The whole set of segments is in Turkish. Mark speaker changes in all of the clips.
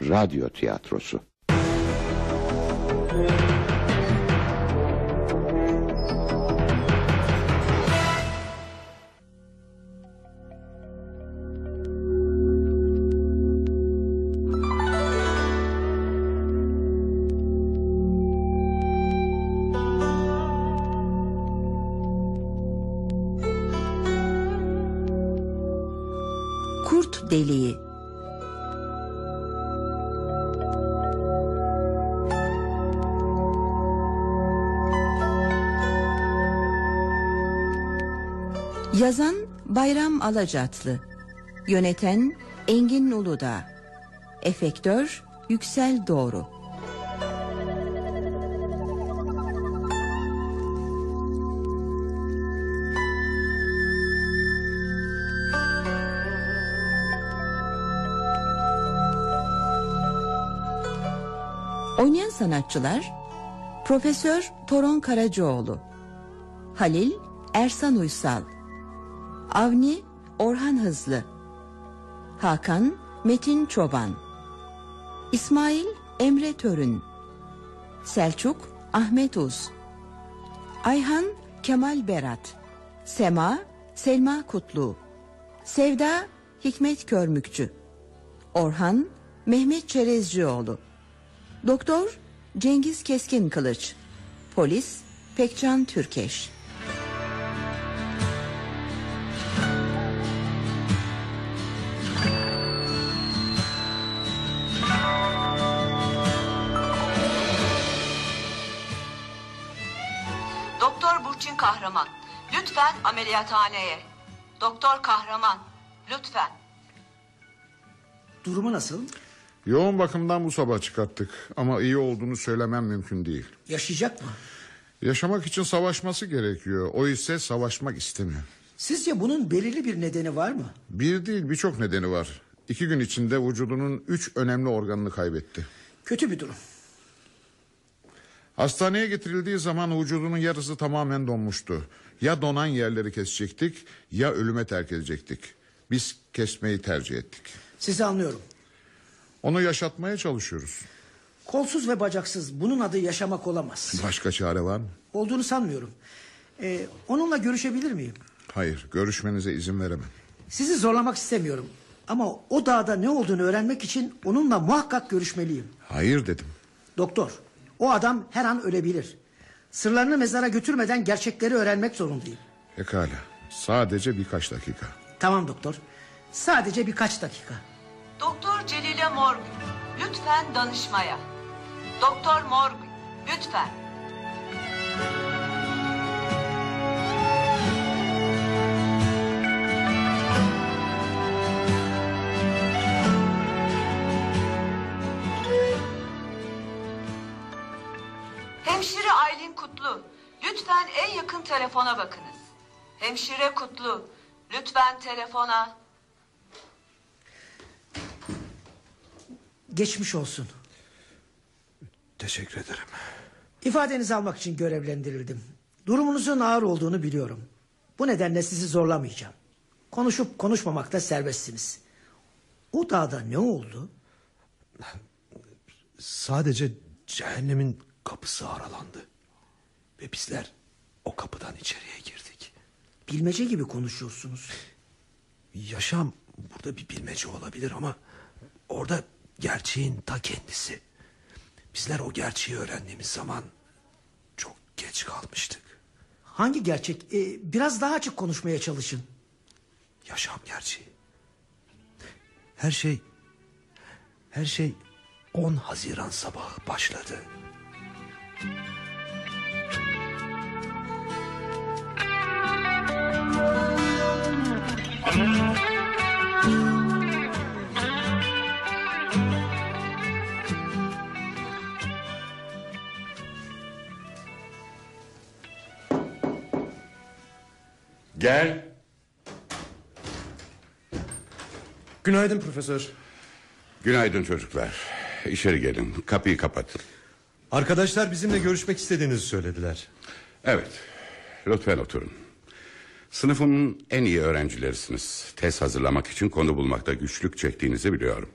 Speaker 1: Radyo tiyatrosu.
Speaker 2: Bayram Alacatlı. Yöneten Engin Uludağ Efektör Yüksel Doğru. Oynayan sanatçılar Profesör Toron Karacaoğlu Halil Ersan Uysal Avni Orhan Hızlı. Hakan Metin Çoban. İsmail Emre Törün. Selçuk Ahmet Uz. Ayhan Kemal Berat. Sema Selma Kutlu. Sevda Hikmet Körmükçü. Orhan Mehmet Çerezcioğlu. Doktor Cengiz Keskin Kılıç. Polis Pekcan Türkeş
Speaker 3: Kahraman. Lütfen ameliyathaneye. Doktor Kahraman. Lütfen.
Speaker 4: Durumu nasıl?
Speaker 5: Yoğun bakımdan bu sabah çıkarttık ama iyi olduğunu söylemem mümkün değil.
Speaker 4: Yaşayacak mı?
Speaker 5: Yaşamak için savaşması gerekiyor. O ise savaşmak istemiyor.
Speaker 4: Sizce bunun belirli bir nedeni var mı?
Speaker 5: Bir değil birçok nedeni var. İki gün içinde vücudunun üç önemli organını kaybetti.
Speaker 4: Kötü bir durum.
Speaker 5: Hastaneye getirildiği zaman vücudunun yarısı tamamen donmuştu. Ya donan yerleri kesecektik ya ölüme terk edecektik. Biz kesmeyi tercih ettik.
Speaker 4: Sizi anlıyorum.
Speaker 5: Onu yaşatmaya çalışıyoruz.
Speaker 4: Kolsuz ve bacaksız bunun adı yaşamak olamaz.
Speaker 5: Başka çare var mı?
Speaker 4: Olduğunu sanmıyorum. Ee, onunla görüşebilir miyim?
Speaker 5: Hayır görüşmenize izin veremem.
Speaker 4: Sizi zorlamak istemiyorum. Ama o dağda ne olduğunu öğrenmek için onunla muhakkak görüşmeliyim.
Speaker 5: Hayır dedim.
Speaker 4: Doktor, o adam her an ölebilir. Sırlarını mezara götürmeden gerçekleri öğrenmek zorundayım.
Speaker 5: Pekala sadece birkaç dakika.
Speaker 4: Tamam doktor. Sadece birkaç dakika.
Speaker 3: Doktor Celile Morgül. Lütfen danışmaya. Doktor Morgül. Lütfen. Lütfen en yakın telefona bakınız. Hemşire Kutlu. Lütfen telefona.
Speaker 4: Geçmiş olsun.
Speaker 6: Teşekkür ederim.
Speaker 4: İfadenizi almak için görevlendirildim. Durumunuzun ağır olduğunu biliyorum. Bu nedenle sizi zorlamayacağım. Konuşup konuşmamakta serbestsiniz. O dağda ne oldu?
Speaker 6: Sadece cehennemin kapısı aralandı. Ve bizler o kapıdan içeriye girdik.
Speaker 4: Bilmece gibi konuşuyorsunuz.
Speaker 6: Yaşam burada bir bilmece olabilir ama orada gerçeğin ta kendisi. Bizler o gerçeği öğrendiğimiz zaman çok geç kalmıştık.
Speaker 4: Hangi gerçek? Ee, biraz daha açık konuşmaya çalışın.
Speaker 6: Yaşam gerçeği. Her şey her şey 10 Haziran sabahı başladı.
Speaker 1: Gel.
Speaker 7: Günaydın profesör.
Speaker 1: Günaydın çocuklar. İçeri gelin. Kapıyı kapatın.
Speaker 7: Arkadaşlar bizimle görüşmek istediğinizi söylediler.
Speaker 1: Evet. Lütfen oturun. Sınıfın en iyi öğrencilerisiniz. Tez hazırlamak için konu bulmakta güçlük çektiğinizi biliyorum.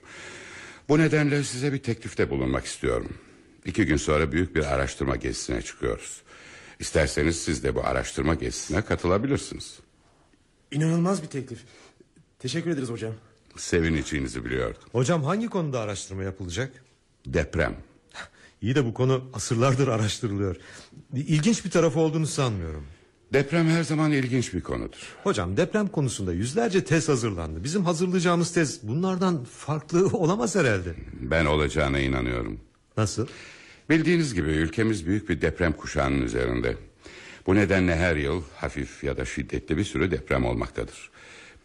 Speaker 1: Bu nedenle size bir teklifte bulunmak istiyorum. İki gün sonra büyük bir araştırma gezisine çıkıyoruz. İsterseniz siz de bu araştırma gezisine katılabilirsiniz.
Speaker 7: İnanılmaz bir teklif. Teşekkür ederiz hocam.
Speaker 1: Sevineceğinizi biliyordum.
Speaker 8: Hocam hangi konuda araştırma yapılacak?
Speaker 1: Deprem.
Speaker 8: İyi de bu konu asırlardır araştırılıyor. İlginç bir tarafı olduğunu sanmıyorum.
Speaker 1: Deprem her zaman ilginç bir konudur.
Speaker 8: Hocam deprem konusunda yüzlerce tez hazırlandı. Bizim hazırlayacağımız tez bunlardan farklı olamaz herhalde.
Speaker 1: Ben olacağına inanıyorum.
Speaker 8: Nasıl?
Speaker 1: Bildiğiniz gibi ülkemiz büyük bir deprem kuşağının üzerinde. Bu nedenle her yıl hafif ya da şiddetli bir sürü deprem olmaktadır.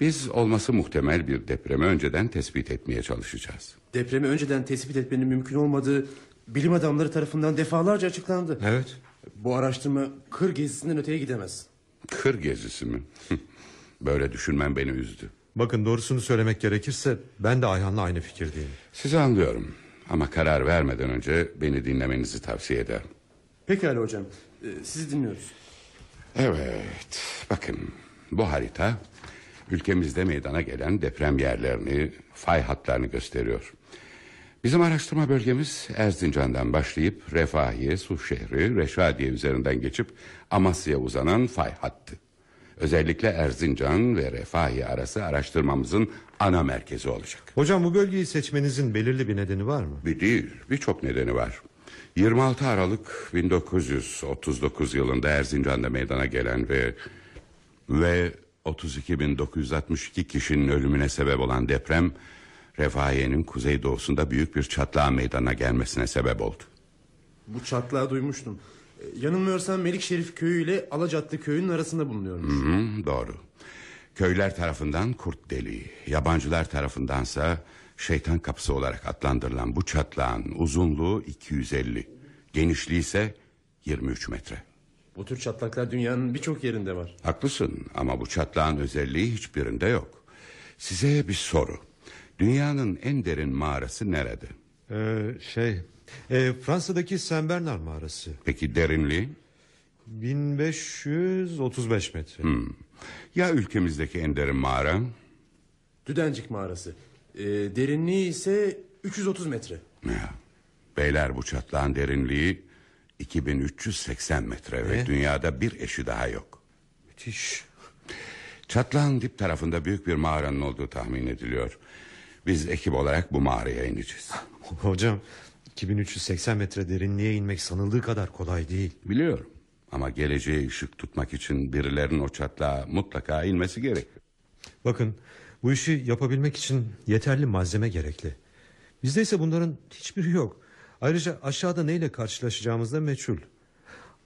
Speaker 1: Biz olması muhtemel bir depremi önceden tespit etmeye çalışacağız.
Speaker 7: Depremi önceden tespit etmenin mümkün olmadığı bilim adamları tarafından defalarca açıklandı.
Speaker 8: Evet.
Speaker 7: Bu araştırma kır gezisinden öteye gidemez.
Speaker 1: Kır gezisi mi? Böyle düşünmem beni üzdü.
Speaker 8: Bakın doğrusunu söylemek gerekirse ben de Ayhan'la aynı fikirdeyim.
Speaker 1: Sizi anlıyorum ama karar vermeden önce beni dinlemenizi tavsiye ederim.
Speaker 7: Pekala hocam. Ee, sizi dinliyoruz.
Speaker 1: Evet, bakın bu harita ülkemizde meydana gelen deprem yerlerini, fay hatlarını gösteriyor. Bizim araştırma bölgemiz Erzincan'dan başlayıp Refahiye, Suşehri, Reşadiye üzerinden geçip Amasya'ya uzanan fay hattı. Özellikle Erzincan ve Refahiye arası araştırmamızın ana merkezi olacak.
Speaker 8: Hocam bu bölgeyi seçmenizin belirli bir nedeni var mı?
Speaker 1: Bir değil, birçok nedeni var. 26 Aralık 1939 yılında Erzincan'da meydana gelen ve ve 32.962 kişinin ölümüne sebep olan deprem Refahiye'nin kuzeydoğusunda büyük bir çatlağın meydana gelmesine sebep oldu.
Speaker 7: Bu çatlağı duymuştum. Ee, yanılmıyorsam Melik Şerif köyü ile Alacatlı köyünün arasında bulunuyormuş.
Speaker 1: Hı, doğru. Köyler tarafından kurt deliği, yabancılar tarafındansa şeytan kapısı olarak adlandırılan bu çatlağın uzunluğu 250, genişliği ise 23 metre.
Speaker 7: Bu tür çatlaklar dünyanın birçok yerinde var.
Speaker 1: Haklısın ama bu çatlağın özelliği hiçbirinde yok. Size bir soru. Dünyanın en derin mağarası nerede?
Speaker 8: Ee, şey e, Fransa'daki Saint Bernard mağarası
Speaker 1: Peki derinliği?
Speaker 8: 1535 metre.
Speaker 1: Ya ülkemizdeki en derin mağara?
Speaker 7: Düdencik mağarası. Ee, derinliği ise 330 metre.
Speaker 1: Ya, beyler bu çatlağın derinliği 2380 metre ve dünyada bir eşi daha yok.
Speaker 8: Müthiş.
Speaker 1: Çatlağın dip tarafında büyük bir mağaranın olduğu tahmin ediliyor. Biz ekip olarak bu mağaraya ineceğiz.
Speaker 8: Hocam 2380 metre derinliğe inmek sanıldığı kadar kolay değil.
Speaker 1: Biliyorum ama geleceğe ışık tutmak için birilerinin o çatlağa mutlaka inmesi gerekiyor.
Speaker 8: Bakın bu işi yapabilmek için yeterli malzeme gerekli. Bizde ise bunların hiçbiri yok. Ayrıca aşağıda neyle karşılaşacağımız da meçhul.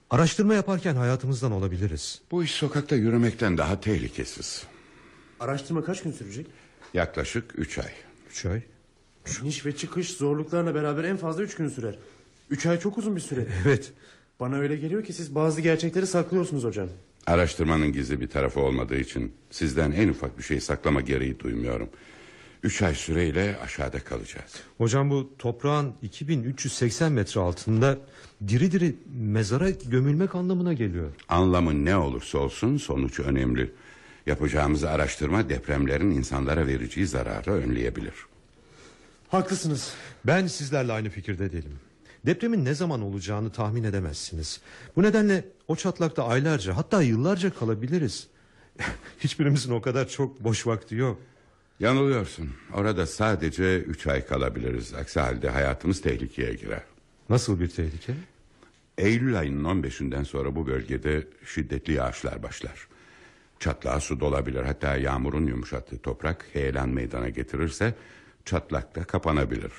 Speaker 8: Araştırma yaparken hayatımızdan olabiliriz.
Speaker 1: Bu iş sokakta yürümekten daha tehlikesiz.
Speaker 7: Araştırma kaç gün sürecek?
Speaker 1: Yaklaşık üç ay.
Speaker 8: Üç ay.
Speaker 7: İniş ve çıkış zorluklarla beraber en fazla üç gün sürer. Üç ay çok uzun bir süre.
Speaker 8: Evet.
Speaker 7: Bana öyle geliyor ki siz bazı gerçekleri saklıyorsunuz hocam.
Speaker 1: Araştırmanın gizli bir tarafı olmadığı için sizden en ufak bir şey saklama gereği duymuyorum. Üç ay süreyle aşağıda kalacağız.
Speaker 8: Hocam bu toprağın 2380 metre altında diri diri mezara gömülmek anlamına geliyor.
Speaker 1: Anlamı ne olursa olsun sonuç önemli. Yapacağımız araştırma depremlerin insanlara vereceği zararı önleyebilir.
Speaker 7: Haklısınız.
Speaker 8: Ben sizlerle aynı fikirde değilim. Depremin ne zaman olacağını tahmin edemezsiniz. Bu nedenle o çatlakta aylarca hatta yıllarca kalabiliriz. Hiçbirimizin o kadar çok boş vakti yok.
Speaker 1: Yanılıyorsun. Orada sadece üç ay kalabiliriz. Aksi halde hayatımız tehlikeye girer.
Speaker 8: Nasıl bir tehlike?
Speaker 1: Eylül ayının 15'inden sonra bu bölgede şiddetli yağışlar başlar. Çatlağa su dolabilir. Hatta yağmurun yumuşattığı toprak heyelan meydana getirirse çatlak da kapanabilir.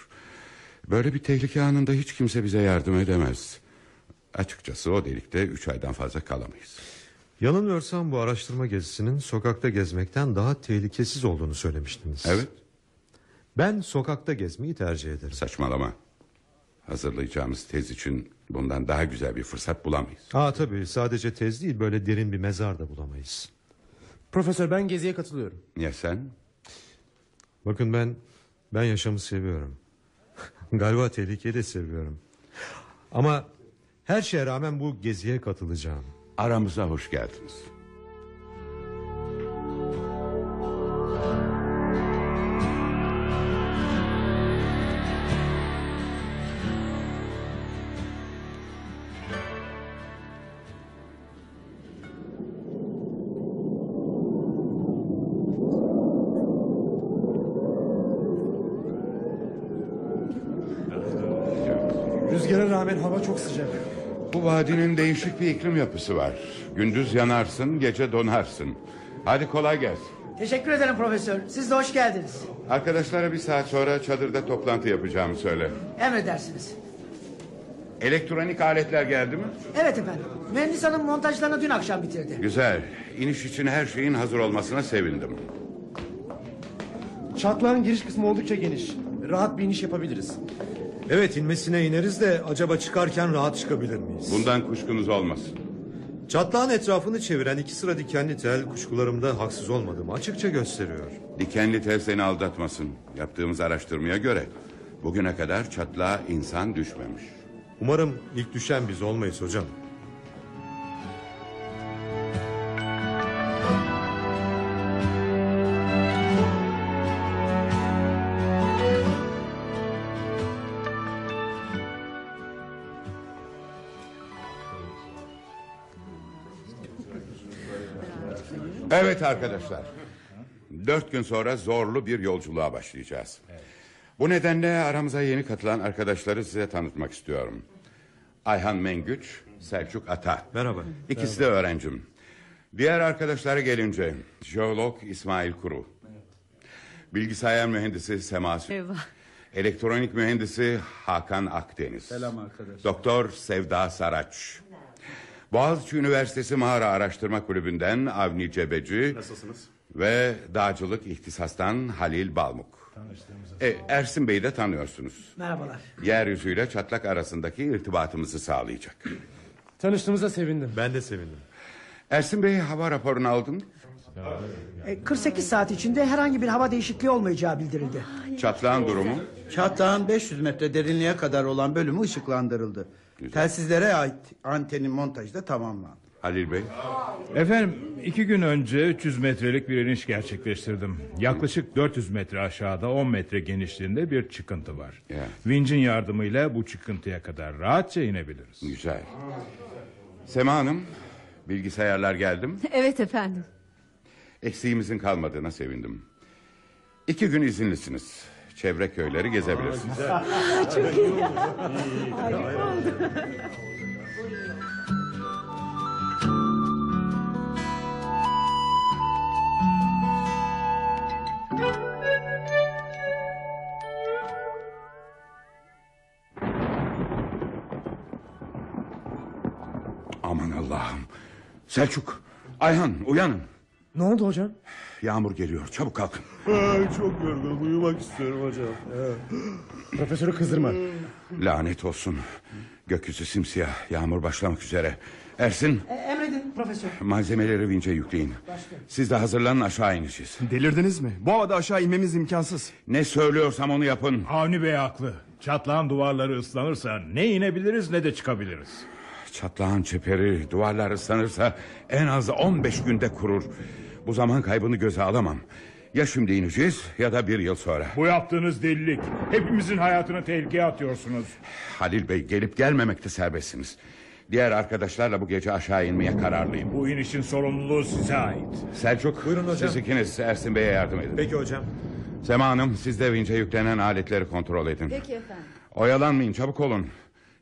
Speaker 1: Böyle bir tehlike anında hiç kimse bize yardım edemez. Açıkçası o delikte üç aydan fazla kalamayız.
Speaker 8: Yanılmıyorsam bu araştırma gezisinin sokakta gezmekten daha tehlikesiz olduğunu söylemiştiniz.
Speaker 1: Evet
Speaker 8: Ben sokakta gezmeyi tercih ederim.
Speaker 1: saçmalama. Hazırlayacağımız tez için bundan daha güzel bir fırsat bulamayız.
Speaker 8: Aa tabii sadece tez değil böyle derin bir mezar da bulamayız.
Speaker 7: Profesör ben geziye katılıyorum.
Speaker 1: Ya sen?
Speaker 8: Bakın ben ben yaşamı seviyorum. Galiba tehlikeyi de seviyorum. Ama her şeye rağmen bu geziye katılacağım.
Speaker 1: Aramıza hoş geldiniz. Vadinin değişik bir iklim yapısı var. Gündüz yanarsın, gece donarsın. Hadi kolay gelsin.
Speaker 4: Teşekkür ederim profesör. Siz de hoş geldiniz.
Speaker 1: Arkadaşlara bir saat sonra çadırda toplantı yapacağımı söyle.
Speaker 4: Emredersiniz.
Speaker 1: Elektronik aletler geldi mi?
Speaker 4: Evet efendim. Mühendis hanım montajlarını dün akşam bitirdi.
Speaker 1: Güzel. İniş için her şeyin hazır olmasına sevindim.
Speaker 7: Çatlağın giriş kısmı oldukça geniş. Rahat bir iniş yapabiliriz.
Speaker 8: Evet inmesine ineriz de acaba çıkarken rahat çıkabilir miyiz?
Speaker 1: Bundan kuşkunuz olmasın.
Speaker 8: Çatlağın etrafını çeviren iki sıra dikenli tel kuşkularımda haksız olmadığımı açıkça gösteriyor.
Speaker 1: Dikenli tel seni aldatmasın. Yaptığımız araştırmaya göre bugüne kadar çatlağa insan düşmemiş.
Speaker 8: Umarım ilk düşen biz olmayız hocam.
Speaker 1: Evet arkadaşlar. Dört gün sonra zorlu bir yolculuğa başlayacağız. Bu nedenle aramıza yeni katılan arkadaşları size tanıtmak istiyorum. Ayhan Mengüç, Selçuk Ata.
Speaker 8: Merhaba.
Speaker 1: İkisi de öğrencim. Diğer arkadaşlara gelince jeolog İsmail Kuru. Bilgisayar mühendisi Sema Sü-
Speaker 9: Eyvah.
Speaker 1: Elektronik mühendisi Hakan Akdeniz. Selam arkadaşlar. Doktor Sevda Saraç. Boğaziçi Üniversitesi Mağara Araştırma Kulübü'nden Avni Cebeci. Nasılsınız? Ve dağcılık ihtisastan Halil Balmuk. E, Ersin Bey'i de tanıyorsunuz.
Speaker 4: Merhabalar.
Speaker 1: Yeryüzüyle çatlak arasındaki irtibatımızı sağlayacak.
Speaker 7: Tanıştığımıza sevindim.
Speaker 8: Ben de sevindim.
Speaker 1: Ersin Bey hava raporunu aldın.
Speaker 4: E, 48 saat içinde herhangi bir hava değişikliği olmayacağı bildirildi.
Speaker 1: Çatlağın durumu.
Speaker 10: Çatlağın 500 metre derinliğe kadar olan bölümü ışıklandırıldı. Telsizlere ait antenin montajı da tamamlandı.
Speaker 1: Halil Bey.
Speaker 11: Efendim iki gün önce 300 metrelik bir iniş gerçekleştirdim. Yaklaşık 400 metre aşağıda 10 metre genişliğinde bir çıkıntı var.
Speaker 1: Ya.
Speaker 11: Vincin yardımıyla bu çıkıntıya kadar rahatça inebiliriz.
Speaker 1: Güzel. Sema Hanım, bilgisayarlar geldi mi?
Speaker 9: Evet efendim.
Speaker 1: Eksiğimizin kalmadığına sevindim. İki gün izinlisiniz. Çevre köyleri gezebilirsiniz. Aman Allah'ım. Selçuk, Ayhan uyanın.
Speaker 7: Ne oldu hocam?
Speaker 1: Yağmur geliyor çabuk kalkın.
Speaker 8: çok yorgunum uyumak istiyorum hocam.
Speaker 7: Profesörü kızdırma.
Speaker 1: Lanet olsun. Gökyüzü simsiyah yağmur başlamak üzere. Ersin
Speaker 4: E, emredin profesör.
Speaker 1: malzemeleri vinçe yükleyin. Siz de hazırlanın aşağı ineceğiz.
Speaker 7: Delirdiniz mi? Bu havada aşağı inmemiz imkansız.
Speaker 1: Ne söylüyorsam onu yapın.
Speaker 11: Avni Bey haklı. Çatlağın duvarları ıslanırsa ne inebiliriz ne de çıkabiliriz.
Speaker 1: Çatlağın çeperi duvarlar ıslanırsa en az 15 günde kurur. Bu zaman kaybını göze alamam. Ya şimdi ineceğiz ya da bir yıl sonra.
Speaker 11: Bu yaptığınız delilik. Hepimizin hayatını tehlikeye atıyorsunuz.
Speaker 1: Halil Bey gelip gelmemekte serbestsiniz. Diğer arkadaşlarla bu gece aşağı inmeye kararlıyım.
Speaker 11: Bu inişin sorumluluğu size ait.
Speaker 1: Selçuk
Speaker 8: Buyurun hocam.
Speaker 1: siz ikiniz Ersin Bey'e yardım edin.
Speaker 8: Peki hocam.
Speaker 1: Sema Hanım siz de vinçe yüklenen aletleri kontrol edin.
Speaker 9: Peki efendim.
Speaker 1: Oyalanmayın çabuk olun.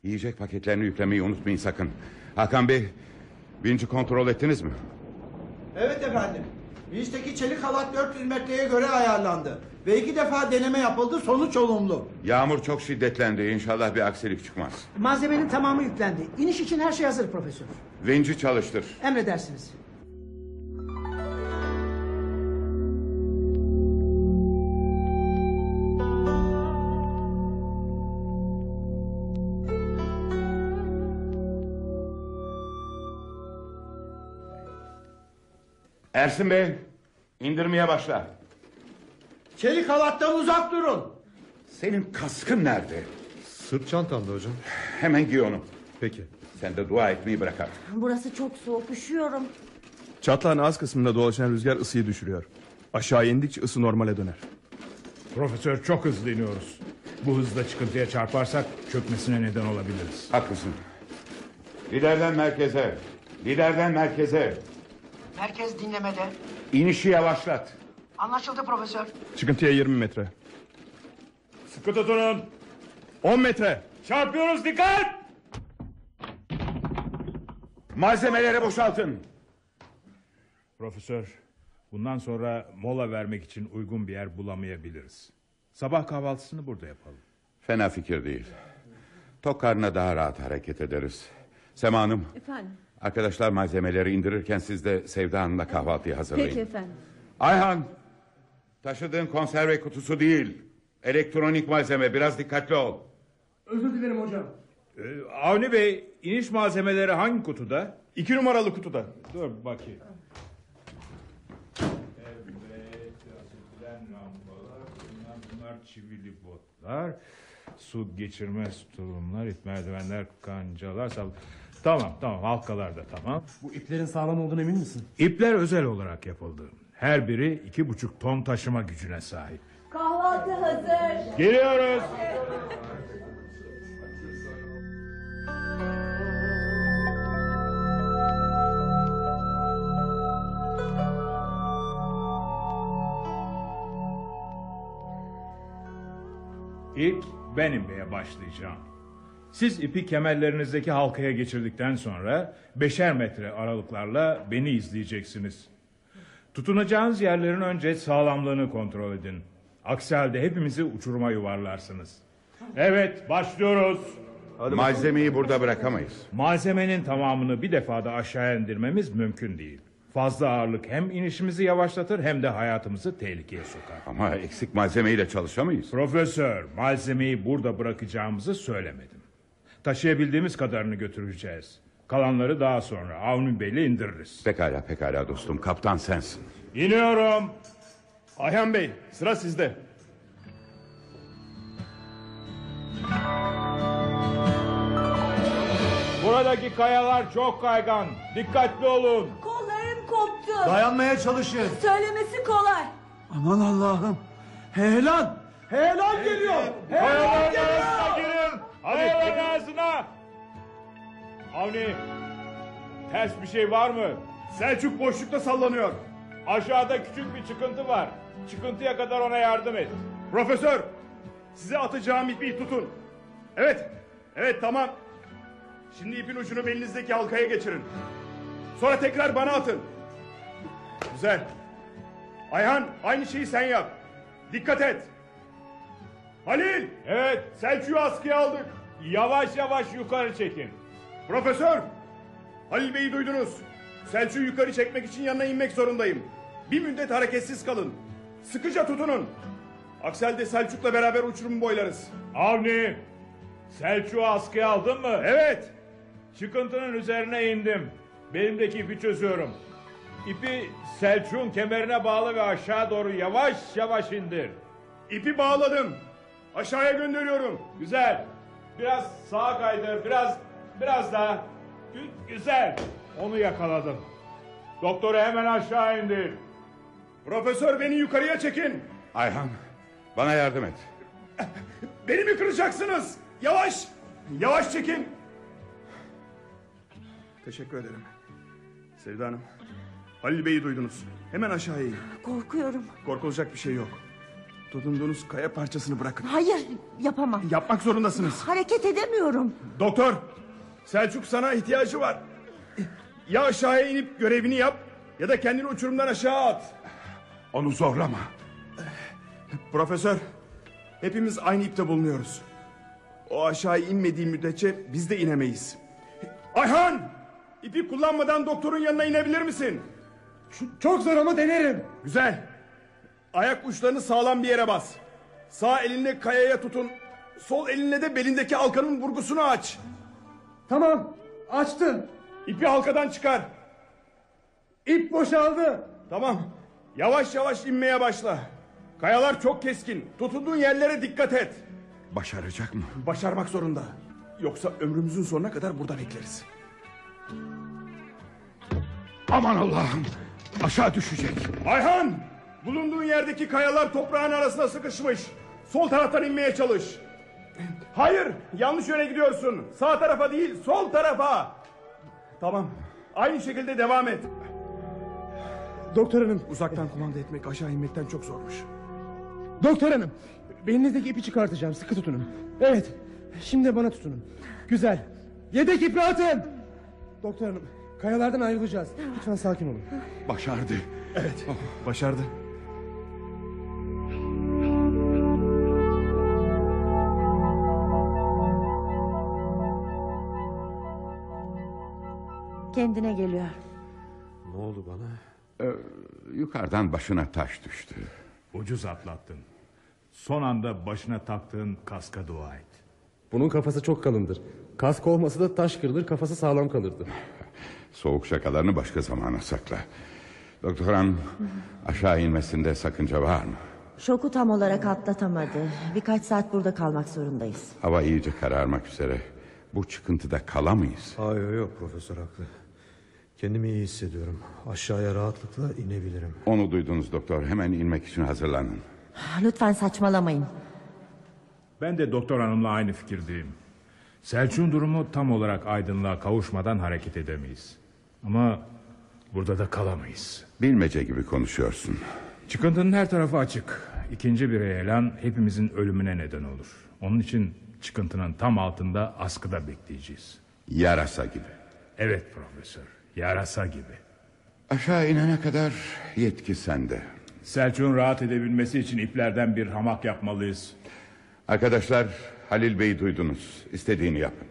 Speaker 1: Yiyecek paketlerini yüklemeyi unutmayın sakın. Hakan Bey vinci kontrol ettiniz mi?
Speaker 10: Evet efendim. Vinçteki çelik halat 400 metreye göre ayarlandı. Ve iki defa deneme yapıldı sonuç olumlu.
Speaker 1: Yağmur çok şiddetlendi İnşallah bir aksilik çıkmaz.
Speaker 4: Malzemenin tamamı yüklendi. İniş için her şey hazır profesör.
Speaker 1: Vinci çalıştır.
Speaker 4: Emredersiniz.
Speaker 1: Ersin Bey indirmeye başla.
Speaker 10: Çelik halattan uzak durun.
Speaker 1: Senin kaskın nerede?
Speaker 8: Sırt çantamda hocam.
Speaker 1: Hemen giy onu.
Speaker 8: Peki.
Speaker 1: Sen de dua etmeyi bırak artık.
Speaker 9: Burası çok soğuk üşüyorum.
Speaker 7: Çatlağın az kısmında dolaşan rüzgar ısıyı düşürüyor. Aşağı indikçe ısı normale döner.
Speaker 11: Profesör çok hızlı iniyoruz. Bu hızla çıkıntıya çarparsak çökmesine neden olabiliriz.
Speaker 1: Haklısın. Liderden merkeze. Liderden merkeze.
Speaker 4: Herkes dinlemede.
Speaker 1: İnişi yavaşlat.
Speaker 4: Anlaşıldı profesör.
Speaker 7: Çıkıntıya 20 metre.
Speaker 11: Sıkı tutunun.
Speaker 7: 10 metre.
Speaker 11: Çarpıyoruz dikkat!
Speaker 1: Malzemeleri boşaltın.
Speaker 11: Profesör, bundan sonra mola vermek için uygun bir yer bulamayabiliriz. Sabah kahvaltısını burada yapalım.
Speaker 1: Fena fikir değil. Tok karnına daha rahat hareket ederiz. Sema Hanım,
Speaker 12: Efendim.
Speaker 1: Arkadaşlar malzemeleri indirirken siz de Sevda Hanım'la kahvaltıyı hazırlayın.
Speaker 12: Peki efendim.
Speaker 1: Ayhan, taşıdığın konserve kutusu değil. Elektronik malzeme, biraz dikkatli ol.
Speaker 13: Özür dilerim hocam.
Speaker 11: Ee, Avni Bey, iniş malzemeleri hangi kutuda?
Speaker 13: İki numaralı kutuda.
Speaker 11: Dur bakayım. Evet, lambalar, bunlar, bunlar çivili botlar, su geçirmez tulumlar, ip merdivenler, kancalar, sal... Tamam, tamam, halkalar da tamam.
Speaker 13: Bu iplerin sağlam olduğuna emin misin?
Speaker 11: İpler özel olarak yapıldı. Her biri iki buçuk ton taşıma gücüne sahip.
Speaker 12: Kahvaltı hazır.
Speaker 11: Geliyoruz. İlk ben inmeye başlayacağım. Siz ipi kemerlerinizdeki halkaya geçirdikten sonra beşer metre aralıklarla beni izleyeceksiniz. Tutunacağınız yerlerin önce sağlamlığını kontrol edin. Aksi halde hepimizi uçuruma yuvarlarsınız. Evet, başlıyoruz.
Speaker 1: Malzemeyi burada bırakamayız.
Speaker 11: Malzemenin tamamını bir defada aşağı indirmemiz mümkün değil. Fazla ağırlık hem inişimizi yavaşlatır hem de hayatımızı tehlikeye sokar.
Speaker 1: Ama eksik malzemeyle çalışamayız.
Speaker 11: Profesör, malzemeyi burada bırakacağımızı söylemedim. Taşıyabildiğimiz kadarını götüreceğiz. Kalanları daha sonra Avni Bey'le indiririz.
Speaker 1: Pekala pekala dostum, kaptan sensin.
Speaker 11: İniyorum.
Speaker 13: Ayhan Bey sıra sizde.
Speaker 11: Buradaki kayalar çok kaygan. Dikkatli olun.
Speaker 12: Kollarım koptu.
Speaker 7: Dayanmaya çalışın.
Speaker 12: Söylemesi kolay.
Speaker 7: Aman Allah'ım. Heyelan. Heyelan geliyor.
Speaker 11: Kayaların arasına girin. Kayaların arasına. Avni. Ters bir şey var mı?
Speaker 13: Selçuk boşlukta sallanıyor.
Speaker 11: Aşağıda küçük bir çıkıntı var. Çıkıntıya kadar ona yardım et.
Speaker 13: Profesör size atacağım ipi tutun. Evet. Evet tamam. Şimdi ipin ucunu belinizdeki halkaya geçirin. Sonra tekrar bana atın. Güzel. Ayhan aynı şeyi sen yap. Dikkat et. Halil.
Speaker 11: Evet.
Speaker 13: Selçuk'u askıya aldık.
Speaker 11: Yavaş yavaş yukarı çekin.
Speaker 13: Profesör. Halil Bey'i duydunuz. Selçuk'u yukarı çekmek için yanına inmek zorundayım. Bir müddet hareketsiz kalın. Sıkıca tutunun. Aksi halde Selçuk'la beraber uçurumu boylarız.
Speaker 11: Avni. Selçuk'u askıya aldın mı?
Speaker 13: Evet.
Speaker 11: Çıkıntının üzerine indim. Belimdeki ipi çözüyorum. İpi Selçuk'un kemerine bağlı ve aşağı doğru yavaş yavaş indir.
Speaker 13: İpi bağladım. Aşağıya gönderiyorum.
Speaker 11: Güzel. Biraz sağa kaydır, biraz biraz daha. Gü- güzel. Onu yakaladım. Doktoru hemen aşağı indir.
Speaker 13: Profesör beni yukarıya çekin.
Speaker 1: Ayhan, bana yardım et.
Speaker 13: Beni mi kıracaksınız? Yavaş. Yavaş çekin. Teşekkür ederim. Sevda Hanım. Halil Bey'i duydunuz. Hemen aşağıya in.
Speaker 12: Korkuyorum.
Speaker 13: Korkulacak bir şey yok. Tutunduğunuz kaya parçasını bırakın.
Speaker 12: Hayır yapamam.
Speaker 13: Yapmak zorundasınız.
Speaker 12: Hareket edemiyorum.
Speaker 13: Doktor, Selçuk sana ihtiyacı var. Ya aşağıya inip görevini yap ya da kendini uçurumdan aşağı at.
Speaker 1: Onu zorlama.
Speaker 13: Profesör, hepimiz aynı ipte bulunuyoruz. O aşağı inmediği müddetçe biz de inemeyiz. Ayhan! İpi kullanmadan doktorun yanına inebilir misin?
Speaker 7: Çok zor ama denerim.
Speaker 13: Güzel. Ayak uçlarını sağlam bir yere bas. Sağ elinle kayaya tutun. Sol elinle de belindeki halkanın vurgusunu aç.
Speaker 7: Tamam. Açtım.
Speaker 13: İpi halkadan çıkar.
Speaker 7: İp boşaldı.
Speaker 13: Tamam. Yavaş yavaş inmeye başla. Kayalar çok keskin. Tutunduğun yerlere dikkat et.
Speaker 1: Başaracak mı?
Speaker 13: Başarmak zorunda. Yoksa ömrümüzün sonuna kadar burada bekleriz.
Speaker 1: Aman Allah'ım. Aşağı düşecek.
Speaker 13: Ayhan! Bulunduğun yerdeki kayalar toprağın arasına sıkışmış. Sol taraftan inmeye çalış. Hayır, yanlış yöne gidiyorsun. Sağ tarafa değil, sol tarafa. Tamam. Aynı şekilde devam et.
Speaker 7: Doktor hanım.
Speaker 13: Uzaktan kumanda etmek aşağı inmekten çok zormuş.
Speaker 7: Doktor hanım. Belinizdeki ipi çıkartacağım. Sıkı tutunun. Evet.
Speaker 14: Şimdi bana tutunun. Güzel. Yedek ipi atın. Doktor hanım kayalardan ayrılacağız. Lütfen sakin olun.
Speaker 1: Başardı.
Speaker 7: Evet başardı.
Speaker 9: Kendine geliyor.
Speaker 8: Ne oldu bana?
Speaker 1: Ee, yukarıdan başına taş düştü.
Speaker 11: Ucuz atlattın. Son anda başına taktığın kaska dua et.
Speaker 14: Bunun kafası çok kalındır. Kask olmasa da taş kırılır kafası sağlam kalırdı.
Speaker 1: Soğuk şakalarını başka zamana sakla. Doktor hanım aşağı inmesinde sakınca var mı?
Speaker 9: Şoku tam olarak atlatamadı. Birkaç saat burada kalmak zorundayız.
Speaker 1: Hava iyice kararmak üzere. Bu çıkıntıda kalamayız.
Speaker 8: Hayır yok profesör haklı. Kendimi iyi hissediyorum. Aşağıya rahatlıkla inebilirim.
Speaker 1: Onu duydunuz doktor. Hemen inmek için hazırlanın.
Speaker 9: Lütfen saçmalamayın.
Speaker 11: Ben de doktor hanımla aynı fikirdeyim. Selçuk'un durumu tam olarak aydınlığa kavuşmadan hareket edemeyiz. Ama burada da kalamayız.
Speaker 1: Bilmece gibi konuşuyorsun.
Speaker 11: Çıkıntının her tarafı açık. İkinci bir heyelan hepimizin ölümüne neden olur. Onun için çıkıntının tam altında askıda bekleyeceğiz.
Speaker 1: Yarasa gibi.
Speaker 11: Evet profesör, yarasa gibi.
Speaker 1: Aşağı inene kadar yetki sende.
Speaker 11: Selçuk'un rahat edebilmesi için iplerden bir hamak yapmalıyız.
Speaker 1: Arkadaşlar Halil Bey'i duydunuz. İstediğini yapın.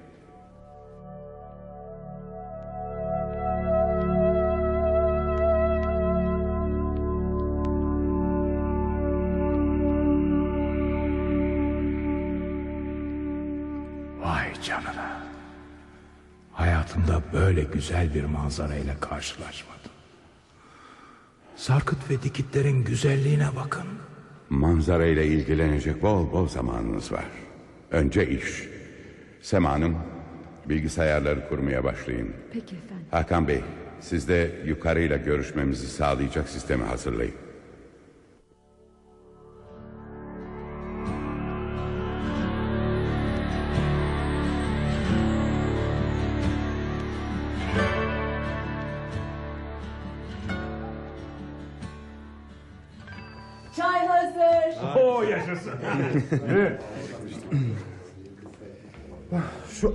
Speaker 11: Vay canına. Hayatımda böyle güzel bir manzarayla karşılaşmadım. Sarkıt ve dikitlerin güzelliğine bakın.
Speaker 1: Manzara ile ilgilenecek bol bol zamanınız var. Önce iş. Sema'nın bilgisayarları kurmaya başlayın.
Speaker 2: Peki efendim.
Speaker 1: Hakan Bey, siz de yukarıyla görüşmemizi sağlayacak sistemi hazırlayın.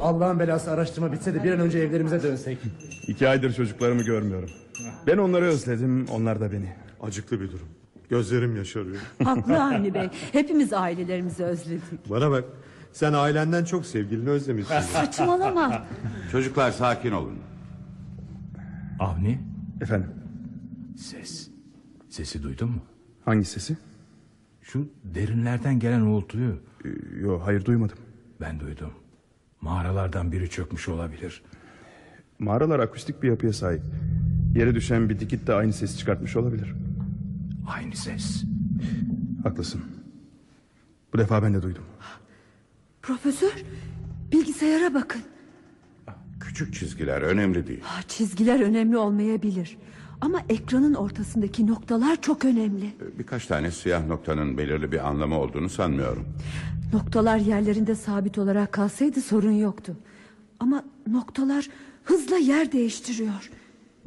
Speaker 14: Allah'ın belası araştırma bitse de bir an önce evlerimize dönsek.
Speaker 7: İki aydır çocuklarımı görmüyorum. Ben onları özledim, onlar da beni.
Speaker 8: Acıklı bir durum. Gözlerim yaşarıyor.
Speaker 12: Haklı Avni Bey. Hepimiz ailelerimizi özledik.
Speaker 8: Bana bak. Sen ailenden çok sevgilini özlemişsin.
Speaker 12: Saçmalama.
Speaker 1: Çocuklar sakin olun.
Speaker 11: Avni,
Speaker 7: Efendim,
Speaker 11: ses. Sesi duydun mu?
Speaker 7: hangi sesi?
Speaker 11: Şu derinlerden gelen uğultuyu.
Speaker 7: Ee, Yo, hayır duymadım.
Speaker 11: Ben duydum. Mağaralardan biri çökmüş olabilir.
Speaker 7: Mağaralar akustik bir yapıya sahip. Yere düşen bir dikit de aynı sesi çıkartmış olabilir.
Speaker 11: Aynı ses.
Speaker 7: Haklısın. Bu defa ben de duydum.
Speaker 12: Profesör bilgisayara bakın.
Speaker 1: Küçük çizgiler önemli değil.
Speaker 12: Ah, Çizgiler önemli olmayabilir. Ama ekranın ortasındaki noktalar çok önemli.
Speaker 1: Birkaç tane siyah noktanın belirli bir anlamı olduğunu sanmıyorum.
Speaker 12: Noktalar yerlerinde sabit olarak kalsaydı sorun yoktu. Ama noktalar hızla yer değiştiriyor.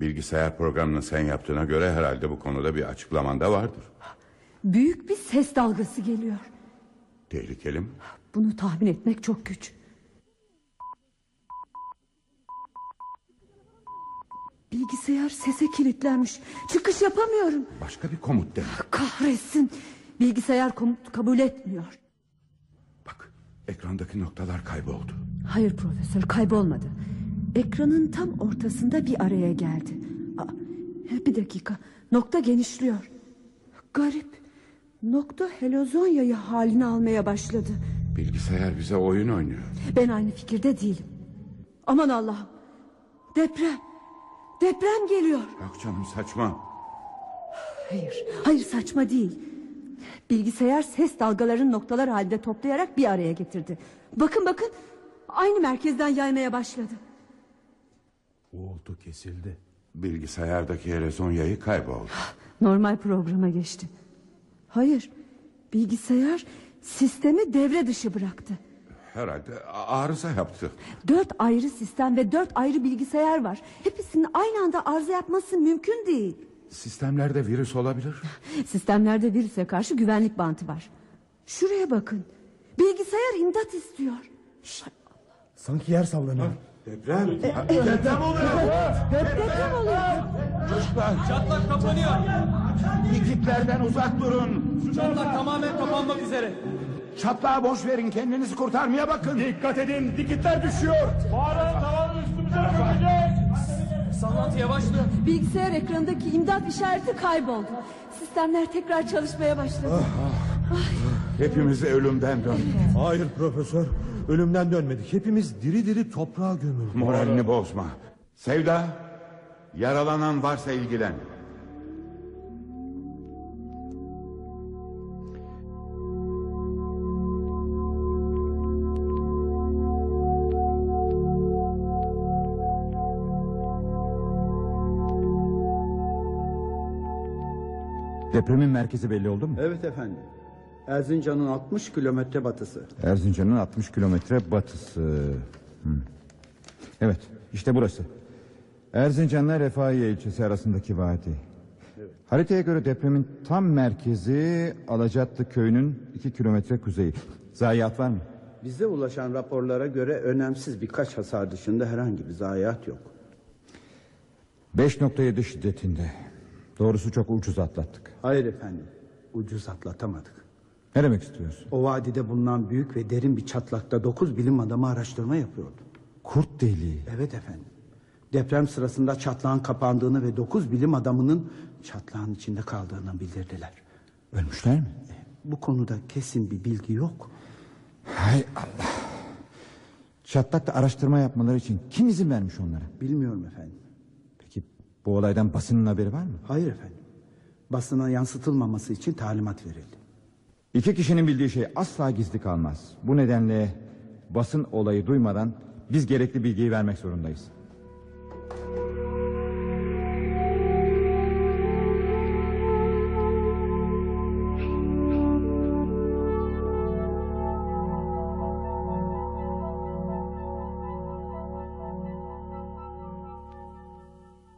Speaker 1: Bilgisayar programını sen yaptığına göre herhalde bu konuda bir açıklaman da vardır.
Speaker 12: Büyük bir ses dalgası geliyor.
Speaker 1: Tehlikeli mi?
Speaker 12: Bunu tahmin etmek çok güç. Bilgisayar sese kilitlenmiş. Çıkış yapamıyorum.
Speaker 1: Başka bir komut dene.
Speaker 12: Kahretsin. Bilgisayar komut kabul etmiyor.
Speaker 1: Ekrandaki noktalar kayboldu.
Speaker 12: Hayır profesör kaybolmadı. Ekranın tam ortasında bir araya geldi. Aa, bir dakika. Nokta genişliyor. Garip. Nokta helozonyayı halini almaya başladı.
Speaker 1: Bilgisayar bize oyun oynuyor.
Speaker 12: Ben aynı fikirde değilim. Aman Allah'ım. Deprem. Deprem geliyor.
Speaker 1: Yok canım saçma.
Speaker 12: Hayır, hayır saçma değil. Bilgisayar ses dalgaların noktalar halinde toplayarak bir araya getirdi. Bakın bakın aynı merkezden yaymaya başladı.
Speaker 11: Uğultu kesildi.
Speaker 1: Bilgisayardaki helezonyayı kayboldu.
Speaker 12: Normal programa geçti. Hayır, bilgisayar sistemi devre dışı bıraktı.
Speaker 1: Herhalde arıza yaptı.
Speaker 12: Dört ayrı sistem ve dört ayrı bilgisayar var. Hepsinin aynı anda arıza yapması mümkün değil.
Speaker 1: Sistemlerde virüs olabilir.
Speaker 12: Sistemlerde virüse karşı güvenlik bantı var. Şuraya bakın. Bilgisayar imdat istiyor.
Speaker 14: Sanki yer sallanıyor.
Speaker 10: Deprem.
Speaker 14: Deprem oluyor.
Speaker 10: Deprem oluyor. Çocuklar. Çatlak kapanıyor. Dikitlerden uzak durun.
Speaker 15: Çatlak tamamen kapanmak üzere.
Speaker 10: Çatlağı boş verin kendinizi kurtarmaya bakın.
Speaker 7: Dikkat edin dikitler düşüyor. Mağara tavanı üstümüze dökülecek.
Speaker 15: Sallantıya başlıyor.
Speaker 12: Bilgisayar ekranındaki imdat işareti kayboldu. Sistemler tekrar çalışmaya başladı.
Speaker 10: Hepimiz ölümden döndük.
Speaker 8: Hayır profesör. Ölümden dönmedik. Hepimiz diri diri toprağa gömüldük.
Speaker 1: Moralini bozma. Sevda, yaralanan varsa ilgilen.
Speaker 16: Depremin merkezi belli oldu mu?
Speaker 10: Evet efendim. Erzincan'ın 60 kilometre batısı.
Speaker 16: Erzincan'ın 60 kilometre batısı. Hı. Evet işte burası. Erzincan'la Refahiye ilçesi arasındaki vadi. Haritaya göre depremin tam merkezi Alacatlı köyünün 2 kilometre kuzeyi. Zayiat var mı?
Speaker 10: Bize ulaşan raporlara göre önemsiz birkaç hasar dışında herhangi bir zayiat yok.
Speaker 16: 5.7 şiddetinde. Doğrusu çok ucuz atlattık.
Speaker 10: Hayır efendim. Ucuz atlatamadık.
Speaker 16: Ne demek istiyorsun?
Speaker 10: O vadide bulunan büyük ve derin bir çatlakta 9 bilim adamı araştırma yapıyordu.
Speaker 16: Kurt deliği.
Speaker 10: Evet efendim. Deprem sırasında çatlağın kapandığını ve 9 bilim adamının çatlağın içinde kaldığını bildirdiler.
Speaker 16: Ölmüşler mi?
Speaker 10: Bu konuda kesin bir bilgi yok.
Speaker 16: Hay Allah. Çatlakta araştırma yapmaları için kim izin vermiş onlara?
Speaker 10: Bilmiyorum efendim.
Speaker 16: Bu olaydan basının haberi var mı?
Speaker 10: Hayır efendim. Basına yansıtılmaması için talimat verildi.
Speaker 16: İki kişinin bildiği şey asla gizli kalmaz. Bu nedenle basın olayı duymadan biz gerekli bilgiyi vermek zorundayız.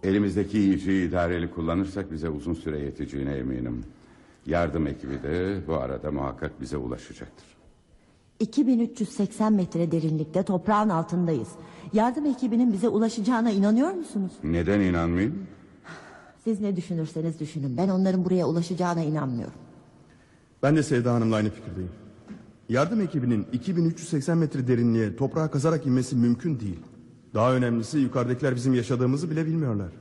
Speaker 1: Elimizdeki yiyeceği idareli kullanırsak bize uzun süre yeteceğine eminim. Yardım ekibi de bu arada muhakkak bize ulaşacaktır.
Speaker 9: 2380 metre derinlikte toprağın altındayız. Yardım ekibinin bize ulaşacağına inanıyor musunuz?
Speaker 1: Neden inanmayayım?
Speaker 9: Siz ne düşünürseniz düşünün. Ben onların buraya ulaşacağına inanmıyorum.
Speaker 13: Ben de Sevda Hanım'la aynı fikirdeyim. Yardım ekibinin 2380 metre derinliğe toprağa kazarak inmesi mümkün değil. Daha önemlisi yukarıdakiler bizim yaşadığımızı bile bilmiyorlar.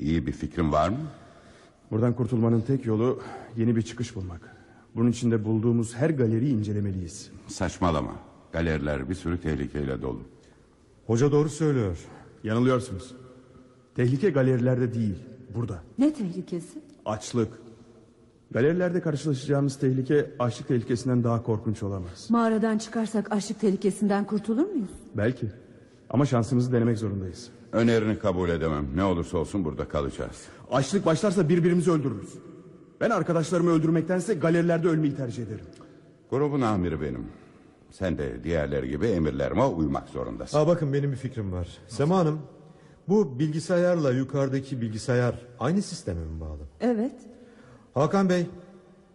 Speaker 1: İyi bir fikrin var mı?
Speaker 13: Buradan kurtulmanın tek yolu yeni bir çıkış bulmak. Bunun için de bulduğumuz her galeriyi incelemeliyiz.
Speaker 1: Saçmalama. Galeriler bir sürü tehlikeyle dolu.
Speaker 8: Hoca doğru söylüyor.
Speaker 13: Yanılıyorsunuz. Tehlike galerilerde değil, burada.
Speaker 12: Ne tehlikesi?
Speaker 13: Açlık. Galerilerde karşılaşacağımız tehlike açlık tehlikesinden daha korkunç olamaz.
Speaker 12: Mağaradan çıkarsak açlık tehlikesinden kurtulur muyuz?
Speaker 13: Belki. Ama şansımızı denemek zorundayız.
Speaker 1: Önerini kabul edemem. Ne olursa olsun burada kalacağız.
Speaker 13: Açlık başlarsa birbirimizi öldürürüz. Ben arkadaşlarımı öldürmektense galerilerde ölmeyi tercih ederim.
Speaker 1: Grubun amiri benim. Sen de diğerleri gibi emirlerime uymak zorundasın.
Speaker 8: Aa, bakın benim bir fikrim var. Sema Hanım bu bilgisayarla yukarıdaki bilgisayar aynı sisteme mi bağlı?
Speaker 12: Evet.
Speaker 8: Hakan Bey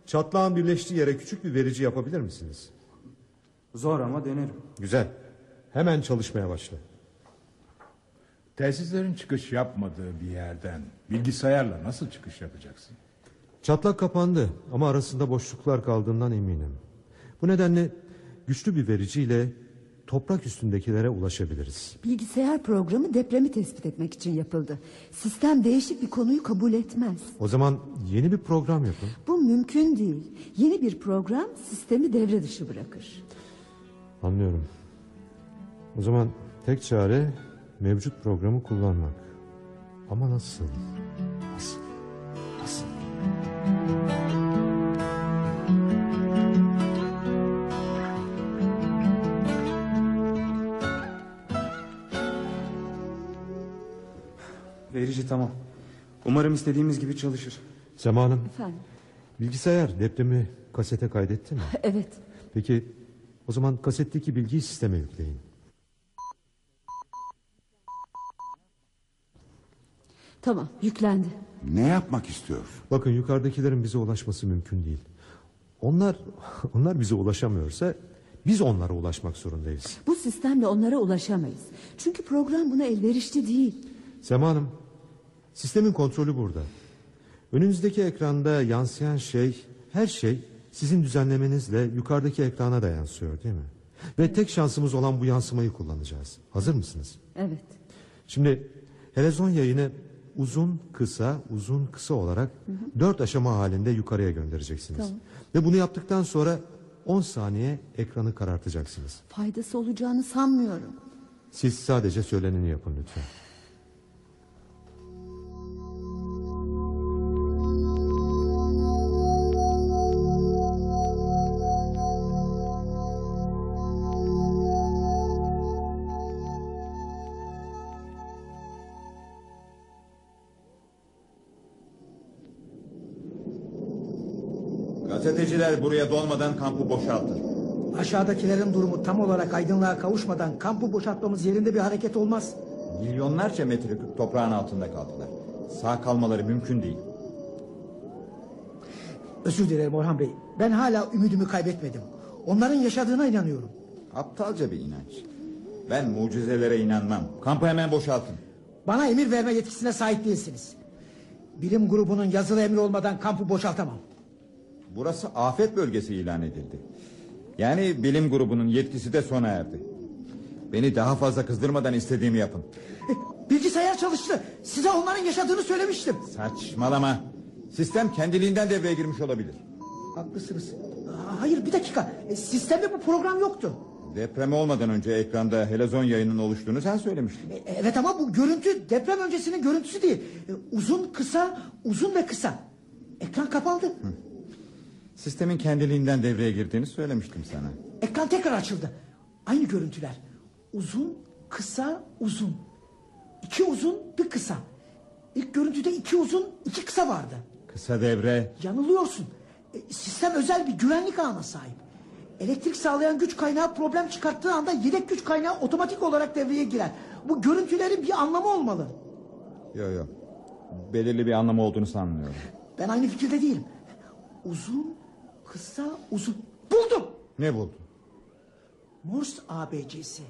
Speaker 8: çatlağın birleştiği yere küçük bir verici yapabilir misiniz?
Speaker 15: Zor ama denerim.
Speaker 8: Güzel. Hemen çalışmaya başla.
Speaker 11: Telsizlerin çıkış yapmadığı bir yerden bilgisayarla nasıl çıkış yapacaksın?
Speaker 8: Çatlak kapandı ama arasında boşluklar kaldığından eminim. Bu nedenle güçlü bir vericiyle toprak üstündekilere ulaşabiliriz.
Speaker 12: Bilgisayar programı depremi tespit etmek için yapıldı. Sistem değişik bir konuyu kabul etmez.
Speaker 8: O zaman yeni bir program yapın.
Speaker 12: Bu mümkün değil. Yeni bir program sistemi devre dışı bırakır.
Speaker 8: Anlıyorum. O zaman tek çare mevcut programı kullanmak. Ama nasıl? Nasıl? Nasıl?
Speaker 15: Verici tamam. Umarım istediğimiz gibi çalışır.
Speaker 8: Sema Hanım,
Speaker 12: Efendim?
Speaker 8: bilgisayar depremi kasete kaydetti mi?
Speaker 12: Evet.
Speaker 8: Peki o zaman kasetteki bilgiyi sisteme yükleyin.
Speaker 12: Tamam yüklendi.
Speaker 1: Ne yapmak istiyor?
Speaker 8: Bakın yukarıdakilerin bize ulaşması mümkün değil. Onlar onlar bize ulaşamıyorsa Biz onlara ulaşmak zorundayız.
Speaker 12: Bu sistemle onlara ulaşamayız. Çünkü program buna elverişli değil.
Speaker 8: Sema Hanım, sistemin kontrolü burada. Önünüzdeki ekranda yansıyan şey, her şey sizin düzenlemenizle yukarıdaki ekrana da yansıyor değil mi? Ve tek şansımız olan bu yansımayı kullanacağız. Hazır mısınız?
Speaker 12: Evet.
Speaker 8: Şimdi helezon yayını uzun kısa uzun kısa olarak dört aşama halinde yukarıya göndereceksiniz.
Speaker 12: Tamam.
Speaker 8: Ve bunu yaptıktan sonra 10 saniye ekranı karartacaksınız.
Speaker 12: Faydası olacağını sanmıyorum.
Speaker 8: Siz sadece söyleneni yapın lütfen.
Speaker 16: Gazeteciler buraya dolmadan kampı boşaltın.
Speaker 4: Aşağıdakilerin durumu tam olarak aydınlığa kavuşmadan kampı boşaltmamız yerinde bir hareket olmaz.
Speaker 16: Milyonlarca metreküp toprağın altında kaldılar. Sağ kalmaları mümkün değil.
Speaker 4: Özür dilerim Orhan Bey. Ben hala ümidimi kaybetmedim. Onların yaşadığına inanıyorum.
Speaker 16: Aptalca bir inanç. Ben mucizelere inanmam. Kampı hemen boşaltın.
Speaker 4: Bana emir verme yetkisine sahip değilsiniz. Bilim grubunun yazılı emri olmadan kampı boşaltamam.
Speaker 16: Burası afet bölgesi ilan edildi. Yani bilim grubunun yetkisi de sona erdi. Beni daha fazla kızdırmadan istediğimi yapın.
Speaker 4: Bilgisayar çalıştı. Size onların yaşadığını söylemiştim.
Speaker 16: Saçmalama. Sistem kendiliğinden devreye girmiş olabilir.
Speaker 4: Haklısınız. Hayır bir dakika. E, Sistemde bu program yoktu.
Speaker 16: Deprem olmadan önce ekranda helezon yayının oluştuğunu sen söylemiştin.
Speaker 4: E, Evet ama bu görüntü deprem öncesinin görüntüsü değil. Uzun kısa uzun ve kısa. Ekran kapandı.
Speaker 16: Sistemin kendiliğinden devreye girdiğini söylemiştim sana.
Speaker 4: Ekran tekrar açıldı. Aynı görüntüler. Uzun, kısa, uzun. İki uzun, bir kısa. İlk görüntüde iki uzun, iki kısa vardı.
Speaker 16: Kısa devre
Speaker 4: Yanılıyorsun. E, Sistem özel bir güvenlik ağına sahip. Elektrik sağlayan güç kaynağı problem çıkarttığı anda yedek güç kaynağı otomatik olarak devreye girer. Bu görüntülerin bir anlamı olmalı.
Speaker 16: Yok yok. Belirli bir anlamı olduğunu sanmıyorum.
Speaker 4: Ben aynı fikirde değilim. Uzun, kısa, uzun. Buldum.
Speaker 16: Ne buldun?
Speaker 4: Morse ABC'si.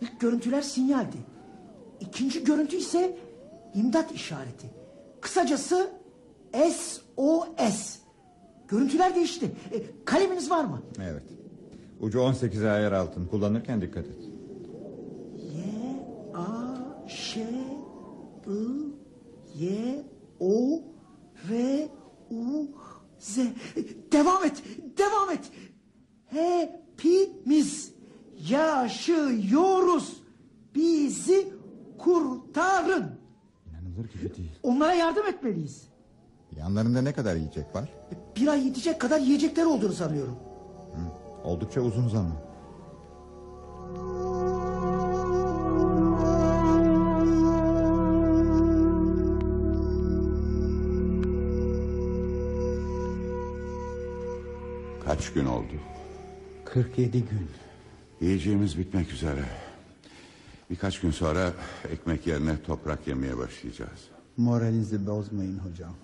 Speaker 4: İlk görüntüler sinyaldi. İkinci görüntü ise imdat işareti. Kısacası SOS. Görüntüler değişti. E, kaleminiz var mı?
Speaker 16: Evet. Ucu 18'e ayar altın. Kullanırken dikkat et.
Speaker 4: Y A Ş I Y O R U Z. Devam et. Devam et. Hepimiz yaşıyoruz. Bizi kurtarın.
Speaker 16: İnanılır gibi değil.
Speaker 4: Onlara yardım etmeliyiz.
Speaker 16: Yanlarında ne kadar yiyecek var?
Speaker 4: Bir ay yetecek kadar yiyecekler olduğunu sanıyorum.
Speaker 16: Oldukça uzun zaman.
Speaker 1: Kaç gün oldu?
Speaker 10: 47 gün.
Speaker 1: Yiyeceğimiz bitmek üzere. Birkaç gün sonra ekmek yerine toprak yemeye başlayacağız.
Speaker 10: Moralinizi bozmayın hocam.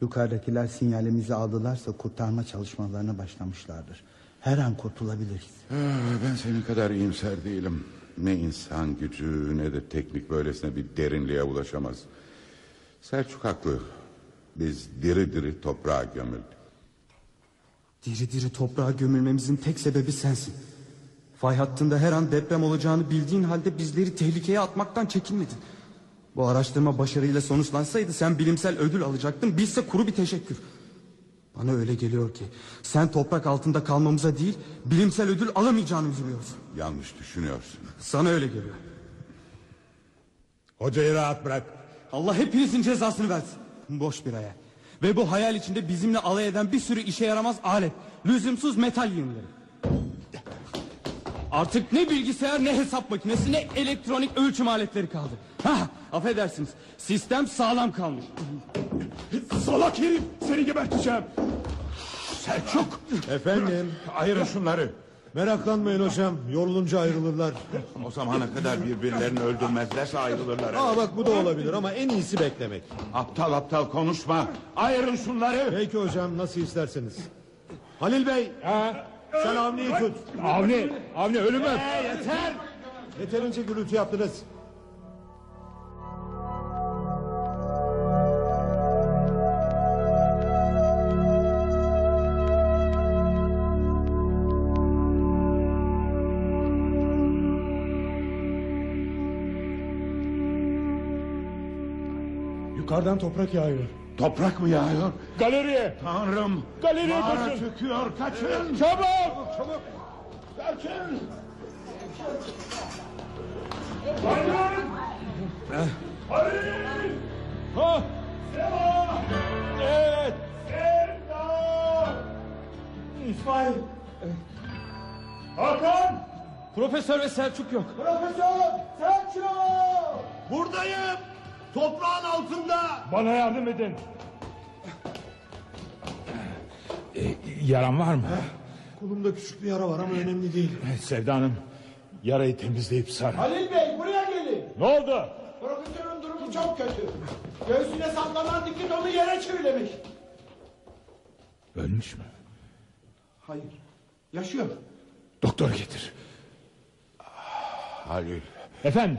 Speaker 10: Yukarıdakiler sinyalimizi aldılarsa kurtarma çalışmalarına başlamışlardır. Her an kurtulabiliriz.
Speaker 1: Ah, Ben senin kadar iyimser değilim. Ne insan gücü ne de teknik böylesine bir derinliğe ulaşamaz. Selçuk haklı. Biz diri diri toprağa gömüldük.
Speaker 15: Diri diri toprağa gömülmemizin tek sebebi sensin. Fay hattında her an deprem olacağını bildiğin halde bizleri tehlikeye atmaktan çekinmedin. Bu araştırma başarıyla sonuçlansaydı sen bilimsel ödül alacaktın. Bizse kuru bir teşekkür. Bana öyle geliyor ki sen toprak altında kalmamıza değil bilimsel ödül alamayacağını üzülüyorsun.
Speaker 1: Yanlış düşünüyorsun.
Speaker 15: Sana öyle geliyor.
Speaker 17: Hocayı rahat bırak.
Speaker 15: Allah hepinizin cezasını versin. Boş bir hayal. Ve bu hayal içinde bizimle alay eden bir sürü işe yaramaz alet. Lüzumsuz metal yığınları. Artık ne bilgisayar ne hesap makinesi ne elektronik ölçüm aletleri kaldı. Ha, affedersiniz. Sistem sağlam kalmış.
Speaker 7: Salak herif seni geberteceğim.
Speaker 17: Selçuk. Efendim. Ayırın şunları.
Speaker 8: Meraklanmayın hocam. Yorulunca ayrılırlar.
Speaker 17: O zamana kadar birbirlerini öldürmezlerse ayrılırlar.
Speaker 8: Aa bak bu da olabilir ama en iyisi beklemek.
Speaker 17: Aptal aptal konuşma. Ayırın şunları.
Speaker 8: Peki hocam nasıl isterseniz. Halil Bey.
Speaker 17: Ha?
Speaker 8: Sen Avni'yi tut.
Speaker 11: Avni, Avni ölüme.
Speaker 8: Ee, yeter. Yeterince gürültü yaptınız.
Speaker 14: Yukarıdan toprak yağıyor.
Speaker 17: Toprak mı yağıyor?
Speaker 11: Galeriye.
Speaker 17: Tanrım.
Speaker 11: Galeriye
Speaker 17: Mağara
Speaker 11: koşun.
Speaker 17: çöküyor. Kaçın.
Speaker 11: Çabuk.
Speaker 17: Çabuk. Kaçın.
Speaker 11: Ha. Evet.
Speaker 14: İsmail.
Speaker 7: Hakan!
Speaker 14: Profesör ve Selçuk yok.
Speaker 10: Profesör Selçuk! Buradayım. Toprağın altında.
Speaker 11: Bana yardım edin. E, yaran var mı?
Speaker 14: Kolumda küçük bir yara var ama önemli değil.
Speaker 11: Sevda Hanım, yarayı temizleyip sar.
Speaker 10: Halil Bey buraya gelin.
Speaker 11: Ne oldu?
Speaker 10: Profesörün durumu çok kötü. Göğsüne saplanan dikit onu yere çivilemiş.
Speaker 11: Ölmüş mü?
Speaker 10: Hayır. Yaşıyor.
Speaker 11: Doktor getir.
Speaker 1: Halil.
Speaker 11: Efendim?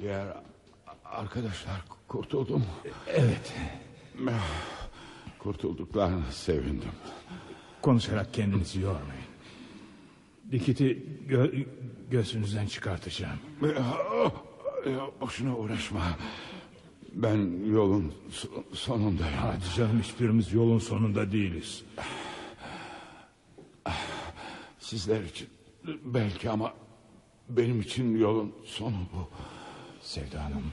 Speaker 1: Diğer arkadaşlar kurtuldu mu?
Speaker 11: Evet.
Speaker 1: Kurtulduklarına sevindim.
Speaker 11: Konuşarak kendinizi yormayın. Dikiti gö göğsünüzden çıkartacağım.
Speaker 1: Boşuna uğraşma. Ben yolun so- sonundayım.
Speaker 11: Hadi canım hiçbirimiz yolun sonunda değiliz.
Speaker 1: Sizler için belki ama benim için yolun sonu bu.
Speaker 11: Sevda Hanım,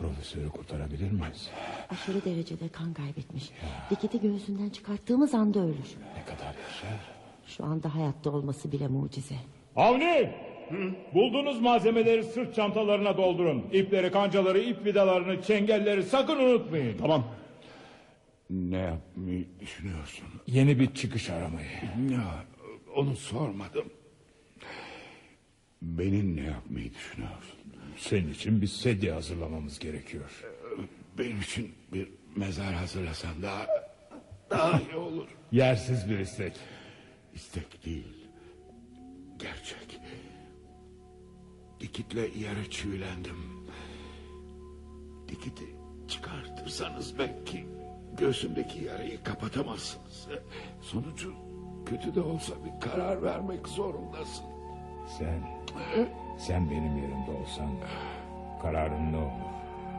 Speaker 11: profesörü kurtarabilir miyiz?
Speaker 9: Aşırı derecede kan kaybetmiş. Dikiti göğsünden çıkarttığımız anda ölür.
Speaker 11: Ne kadar yaşar?
Speaker 9: Şu anda hayatta olması bile mucize.
Speaker 11: Avni! Bulduğunuz malzemeleri sırt çantalarına doldurun. İpleri, kancaları, ip vidalarını, çengelleri sakın unutmayın.
Speaker 1: Tamam. Ne yapmayı düşünüyorsun?
Speaker 11: Yeni bir çıkış aramayı.
Speaker 1: Ya, onu sormadım. Beni ne yapmayı düşünüyorsun?
Speaker 11: Senin için bir sedye hazırlamamız gerekiyor.
Speaker 1: Benim için bir mezar hazırlasan daha daha iyi olur.
Speaker 11: Yersiz bir istek.
Speaker 1: İstek değil. Gerçek. Dikitle yere çivilendim. Dikiti çıkartırsanız belki göğsümdeki yarayı kapatamazsınız. Sonucu kötü de olsa bir karar vermek zorundasın.
Speaker 11: Sen, sen benim yerimde olsan kararın ne olur?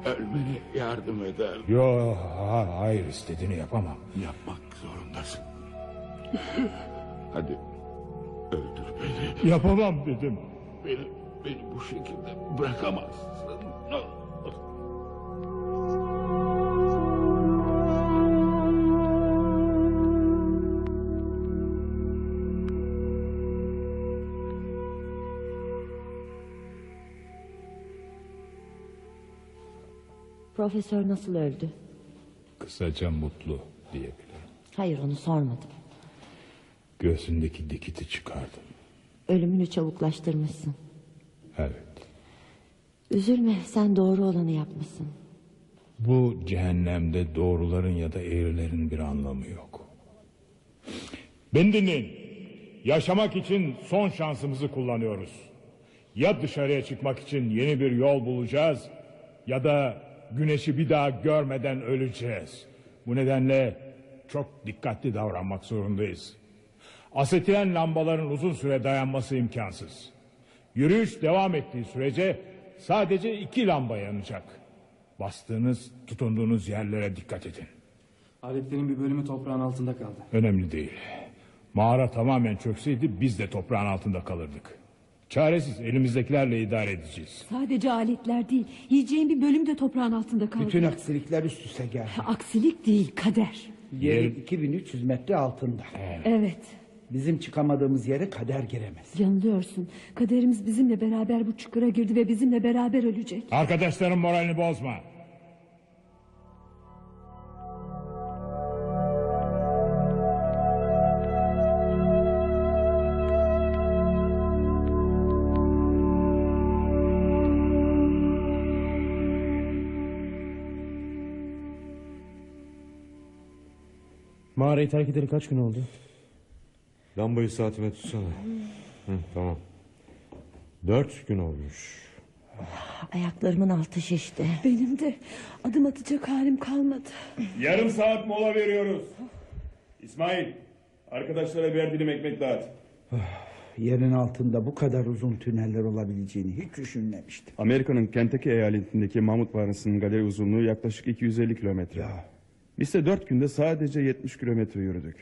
Speaker 1: Ölmene yardım eder.
Speaker 11: Yo, ha- hayır istediğini yapamam.
Speaker 1: Yapmak zorundasın. Hadi öldür beni.
Speaker 11: Yapamam dedim.
Speaker 1: Beni, beni bu şekilde bırakamazsın.
Speaker 9: Profesör nasıl öldü?
Speaker 11: Kısaca mutlu diyebilirim.
Speaker 9: Hayır onu sormadım.
Speaker 11: Göğsündeki dikiti çıkardım.
Speaker 9: Ölümünü çabuklaştırmışsın.
Speaker 11: Evet.
Speaker 9: Üzülme sen doğru olanı yapmışsın.
Speaker 11: Bu cehennemde doğruların ya da eğrilerin bir anlamı yok. Beni dinleyin. Yaşamak için son şansımızı kullanıyoruz. Ya dışarıya çıkmak için yeni bir yol bulacağız ya da güneşi bir daha görmeden öleceğiz. Bu nedenle çok dikkatli davranmak zorundayız. Asetilen lambaların uzun süre dayanması imkansız. Yürüyüş devam ettiği sürece sadece iki lamba yanacak. Bastığınız, tutunduğunuz yerlere dikkat edin.
Speaker 18: Aletlerin bir bölümü toprağın altında kaldı.
Speaker 11: Önemli değil. Mağara tamamen çökseydi biz de toprağın altında kalırdık. Çaresiz elimizdekilerle idare edeceğiz.
Speaker 12: Sadece aletler değil, yiyeceğin bir bölüm de toprağın altında kaldı.
Speaker 19: Bütün aksilikler üst üste geldi.
Speaker 12: Aksilik değil, kader.
Speaker 19: Yeri 2300 metre altında.
Speaker 12: Evet,
Speaker 19: Bizim çıkamadığımız yere kader giremez.
Speaker 12: yanılıyorsun. Kaderimiz bizimle beraber bu çukura girdi ve bizimle beraber ölecek.
Speaker 11: Arkadaşların moralini bozma.
Speaker 14: Mağarayı terk edeli kaç gün oldu?
Speaker 8: Lambayı saatime tutsana. Hı, tamam. Dört gün olmuş.
Speaker 9: Ayaklarımın altı şişti.
Speaker 12: Benim de adım atacak halim kalmadı.
Speaker 20: Yarım saat mola veriyoruz. İsmail, arkadaşlara birer dilim ekmek dağıt.
Speaker 10: Yerin altında bu kadar uzun tüneller olabileceğini hiç düşünmemiştim.
Speaker 13: Amerika'nın Kentucky eyaletindeki Mamut Mağarası'nın galeri uzunluğu yaklaşık 250 kilometre. Biz de dört günde sadece 70 kilometre yürüdük.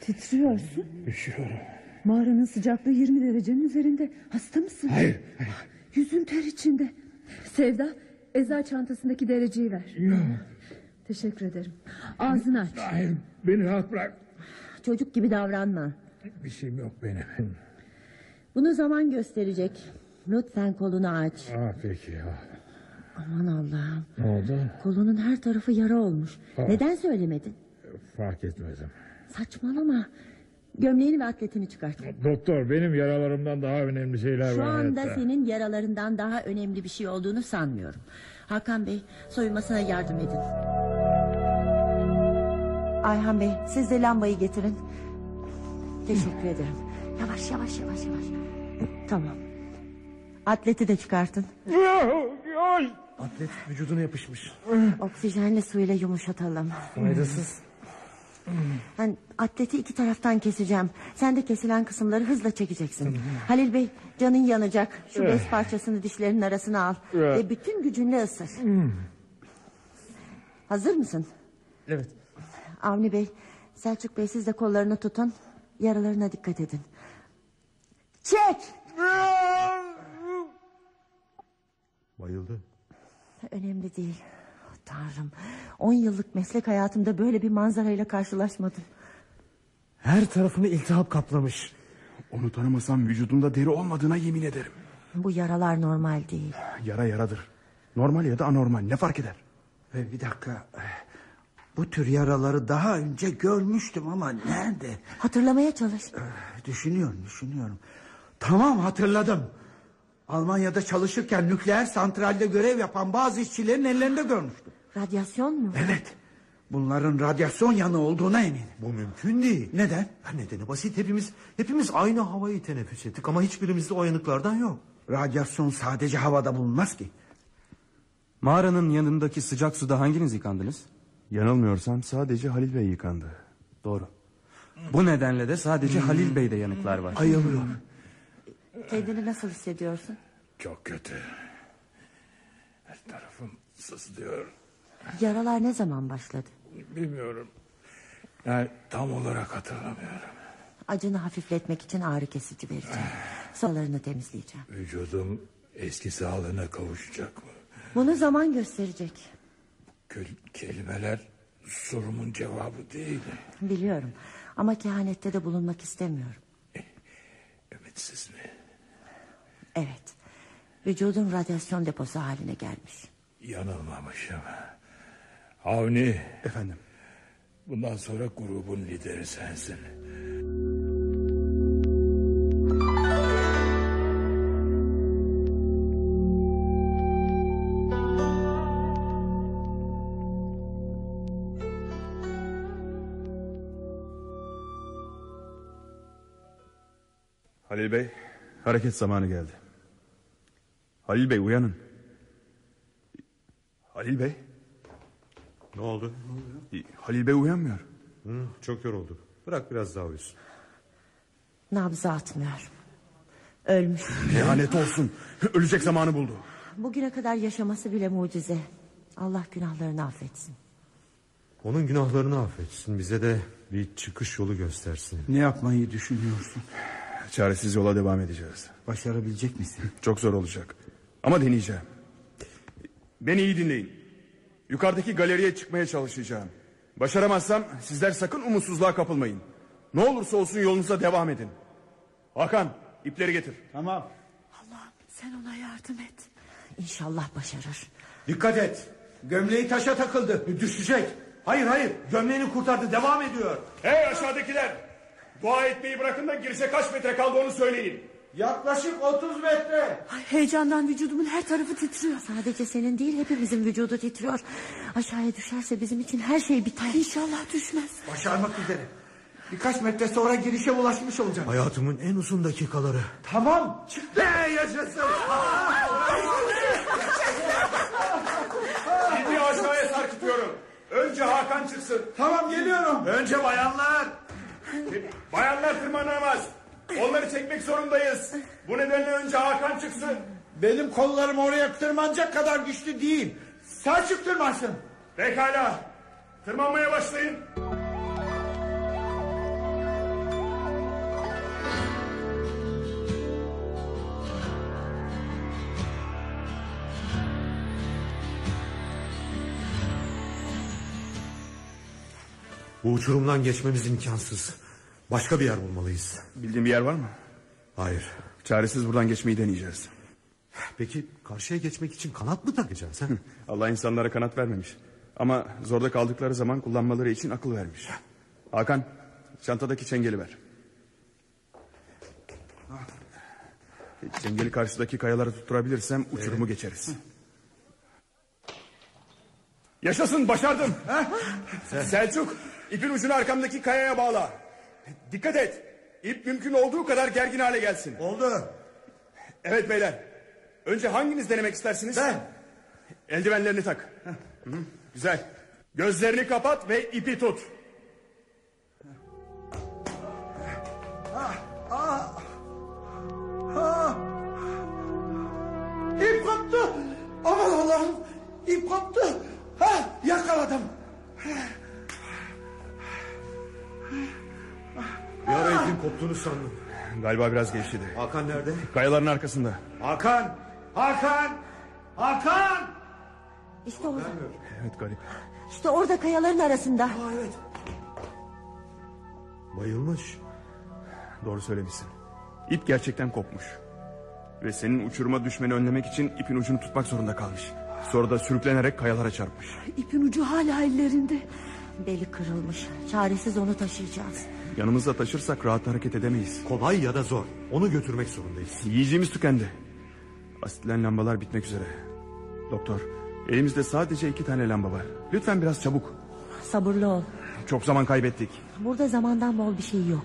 Speaker 12: Titriyorsun.
Speaker 13: Üşüyorum.
Speaker 12: Mağaranın sıcaklığı 20 derecenin üzerinde. Hasta mısın?
Speaker 13: Hayır,
Speaker 12: Yüzün ter içinde. Sevda, eza çantasındaki dereceyi ver. Teşekkür ederim. Ağzını aç.
Speaker 11: Hayır beni rahat bırak.
Speaker 9: Çocuk gibi davranma.
Speaker 11: Bir şeyim yok benim.
Speaker 9: Bunu zaman gösterecek. Lütfen kolunu aç.
Speaker 11: Aa, peki ya.
Speaker 9: Aman Allah'ım.
Speaker 11: Ne oldu?
Speaker 9: Kolunun her tarafı yara olmuş.
Speaker 11: Aa.
Speaker 9: Neden söylemedin?
Speaker 11: Fark etmedim.
Speaker 9: Saçmalama. Gömleğini ve atletini çıkart.
Speaker 11: Doktor benim yaralarımdan daha önemli şeyler
Speaker 9: Şu
Speaker 11: var
Speaker 9: anda
Speaker 11: hayatta.
Speaker 9: senin yaralarından daha önemli bir şey olduğunu sanmıyorum. Hakan Bey soyunmasına yardım edin. Ayhan Bey siz de lambayı getirin. Teşekkür ederim. Yavaş yavaş yavaş yavaş. Tamam. Atleti de çıkartın.
Speaker 7: Atlet vücuduna yapışmış.
Speaker 9: Oksijenli suyla yumuşatalım.
Speaker 7: Faydasız.
Speaker 9: Ben atleti iki taraftan keseceğim. Sen de kesilen kısımları hızla çekeceksin. Halil Bey canın yanacak. Şu bez
Speaker 11: Eh.
Speaker 9: parçasını dişlerinin arasına al.
Speaker 11: Eh.
Speaker 9: Ve bütün gücünle ısır. Hazır mısın?
Speaker 7: Evet.
Speaker 9: Avni Bey, Selçuk Bey siz de kollarını tutun. Yaralarına dikkat edin. Çek!
Speaker 8: Bayıldı.
Speaker 9: Önemli değil. Tanrım, on yıllık meslek hayatımda böyle bir manzarayla karşılaşmadım.
Speaker 7: Her tarafını iltihap kaplamış.
Speaker 13: Onu tanımasam vücudunda deri olmadığına yemin ederim.
Speaker 9: Bu yaralar normal değil.
Speaker 13: Yara yaradır. Normal ya da anormal ne fark eder?
Speaker 10: Ve bir dakika. Bu tür yaraları daha önce görmüştüm ama nerede?
Speaker 9: Hatırlamaya çalış.
Speaker 10: Düşünüyorum, düşünüyorum. Tamam hatırladım. Almanya'da çalışırken nükleer santralde görev yapan bazı işçilerin ellerinde görmüştüm.
Speaker 9: Radyasyon mu?
Speaker 10: Evet. Bunların radyasyon yanı olduğuna eminim.
Speaker 8: Bu mümkün değil.
Speaker 10: Neden?
Speaker 8: Nedeni basit hepimiz hepimiz aynı havayı teneffüs ettik ama hiçbirimizde o yanıklardan yok.
Speaker 10: Radyasyon sadece havada bulunmaz ki.
Speaker 15: Mağaranın yanındaki sıcak suda hanginiz yıkandınız?
Speaker 13: Yanılmıyorsam sadece Halil Bey yıkandı.
Speaker 15: Doğru. Bu nedenle de sadece Halil Bey'de yanıklar var.
Speaker 10: Ayılıyor.
Speaker 9: Kendini nasıl hissediyorsun?
Speaker 11: Çok kötü. Her tarafım sızlıyor.
Speaker 9: Yaralar ne zaman başladı?
Speaker 11: Bilmiyorum. Yani tam olarak hatırlamıyorum.
Speaker 9: Acını hafifletmek için ağrı kesici vereceğim. Solarını temizleyeceğim.
Speaker 11: Vücudum eski sağlığına kavuşacak mı?
Speaker 9: Bunu zaman gösterecek.
Speaker 11: Kö- Kelimeler sorumun cevabı değil.
Speaker 9: Biliyorum. Ama kehanette de bulunmak istemiyorum.
Speaker 11: Ümitsiz mi?
Speaker 9: Evet. Vücudun radyasyon deposu haline gelmiş.
Speaker 11: Yanılmamışım. Avni.
Speaker 13: Efendim.
Speaker 11: Bundan sonra grubun lideri sensin.
Speaker 13: Halil Bey hareket zamanı geldi. Halil Bey uyanın. Halil Bey.
Speaker 8: Ne oldu?
Speaker 13: Halil Bey uyanmıyor.
Speaker 8: Hı, çok yoruldu. Bırak biraz daha uyusun.
Speaker 9: Nabzı atmıyor. Ölmüş.
Speaker 13: Lanet olsun. Ölecek zamanı buldu.
Speaker 9: Bugüne kadar yaşaması bile mucize. Allah günahlarını affetsin.
Speaker 8: Onun günahlarını affetsin. Bize de bir çıkış yolu göstersin.
Speaker 10: Ne yapmayı düşünüyorsun?
Speaker 13: Çaresiz yola devam edeceğiz.
Speaker 10: Başarabilecek misin?
Speaker 13: Çok zor olacak. Ama deneyeceğim. Beni iyi dinleyin. Yukarıdaki galeriye çıkmaya çalışacağım. Başaramazsam sizler sakın umutsuzluğa kapılmayın. Ne olursa olsun yolunuza devam edin. Hakan ipleri getir.
Speaker 10: Tamam.
Speaker 9: Allah'ım sen ona yardım et. İnşallah başarır.
Speaker 10: Dikkat et. Gömleği taşa takıldı. Düşecek. Hayır hayır. Gömleğini kurtardı. Devam ediyor.
Speaker 20: Hey aşağıdakiler! Dua etmeyi bırakın da girişe kaç metre kaldı onu söyleyin.
Speaker 10: Yaklaşık 30 metre.
Speaker 9: Ay, heyecandan vücudumun her tarafı titriyor. Sadece senin değil hepimizin vücudu titriyor. Aşağıya düşerse bizim için her şey biter. İnşallah düşmez.
Speaker 10: Başarmak üzere.
Speaker 19: Birkaç metre sonra girişe ulaşmış olacak.
Speaker 6: Hayatımın en uzun dakikaları.
Speaker 19: Tamam çıktı. yaşasın.
Speaker 7: İpi aşağıya sarkıtıyorum. Önce Hakan çıksın.
Speaker 19: Tamam geliyorum.
Speaker 7: Önce bayanlar. Bayanlar tırmanamaz. Onları çekmek zorundayız. Bu nedenle önce Hakan çıksın.
Speaker 19: Benim kollarım oraya tırmanacak kadar güçlü değil. Selçuk tırmansın.
Speaker 7: Pekala. Tırmanmaya başlayın.
Speaker 6: Bu uçurumdan geçmemiz imkansız. Başka bir yer bulmalıyız.
Speaker 13: Bildiğin bir yer var mı?
Speaker 6: Hayır.
Speaker 13: Çaresiz buradan geçmeyi deneyeceğiz.
Speaker 6: Peki karşıya geçmek için kanat mı takacağız? Ha?
Speaker 13: Allah insanlara kanat vermemiş. Ama zorda kaldıkları zaman kullanmaları için akıl vermiş. Hakan çantadaki çengeli ver. Çengeli karşıdaki kayaları tutturabilirsem uçurumu geçeriz. Yaşasın başardım. Selçuk ipin ucunu arkamdaki kayaya bağla. Dikkat et. İp mümkün olduğu kadar gergin hale gelsin.
Speaker 19: Oldu.
Speaker 13: Evet beyler. Önce hanginiz denemek istersiniz? Ben. Eldivenlerini tak. Hı, güzel. Gözlerini kapat ve ipi tut.
Speaker 19: Ah, ah, ah. İp koptu. Aman Allah'ım. İp koptu. Ha, yakaladım.
Speaker 6: Bir ara ipin koptuğunu sandım.
Speaker 13: Galiba biraz gevşedi.
Speaker 6: Hakan nerede?
Speaker 13: Kayaların arkasında.
Speaker 19: Hakan. Hakan. Hakan.
Speaker 9: İşte orada.
Speaker 13: Evet garip.
Speaker 9: İşte orada kayaların arasında.
Speaker 19: evet.
Speaker 6: Bayılmış.
Speaker 13: Doğru söylemişsin. İp gerçekten kopmuş. Ve senin uçuruma düşmeni önlemek için ipin ucunu tutmak zorunda kalmış. Sonra da sürüklenerek kayalara çarpmış.
Speaker 12: İpin ucu hala ellerinde.
Speaker 9: Beli kırılmış. Çaresiz onu taşıyacağız.
Speaker 13: Yanımızda taşırsak rahat hareket edemeyiz.
Speaker 6: Kolay ya da zor. Onu götürmek zorundayız.
Speaker 13: Yiyeceğimiz tükendi. Asitlen lambalar bitmek üzere. Doktor, elimizde sadece iki tane lamba var. Lütfen biraz çabuk.
Speaker 9: Sabırlı ol.
Speaker 13: Çok zaman kaybettik.
Speaker 9: Burada zamandan bol bir şey yok.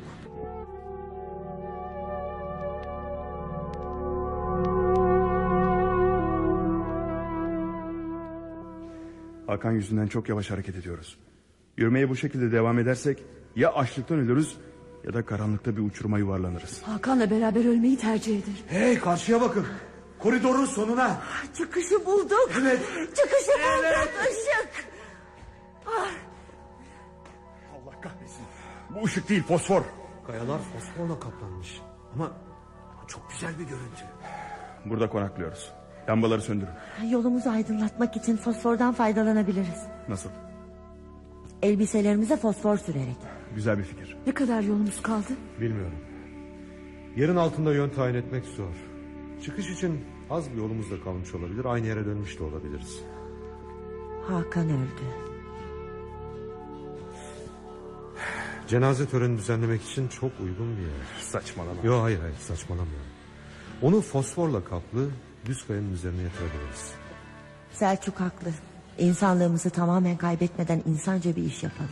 Speaker 13: Hakan yüzünden çok yavaş hareket ediyoruz. Yürümeye bu şekilde devam edersek ya açlıktan ölürüz ya da karanlıkta bir uçuruma yuvarlanırız.
Speaker 12: Hakan'la beraber ölmeyi tercih eder.
Speaker 19: Hey karşıya bakın. Koridorun sonuna.
Speaker 9: Çıkışı bulduk.
Speaker 19: Evet.
Speaker 9: Çıkışı bulduk. Işık. Ah,
Speaker 13: Allah kahretsin. Bu ışık değil fosfor.
Speaker 6: Kayalar fosforla kaplanmış. Ama çok güzel bir görüntü.
Speaker 13: Burada konaklıyoruz. Lambaları söndürün.
Speaker 9: Yolumuzu aydınlatmak için fosfordan faydalanabiliriz.
Speaker 13: Nasıl?
Speaker 9: Elbiselerimize fosfor sürerek.
Speaker 13: Güzel bir fikir.
Speaker 12: Ne kadar yolumuz kaldı?
Speaker 8: Bilmiyorum. Yerin altında yön tayin etmek zor. Çıkış için az bir yolumuz da kalmış olabilir. Aynı yere dönmüş de olabiliriz.
Speaker 9: Hakan öldü.
Speaker 8: Cenaze töreni düzenlemek için çok uygun bir yer.
Speaker 13: Saçmalama.
Speaker 8: Yok hayır hayır saçmalamıyorum. Onu fosforla kaplı düz kayanın üzerine yatırabiliriz.
Speaker 9: Selçuk haklı. İnsanlığımızı tamamen kaybetmeden insanca bir iş yapalım.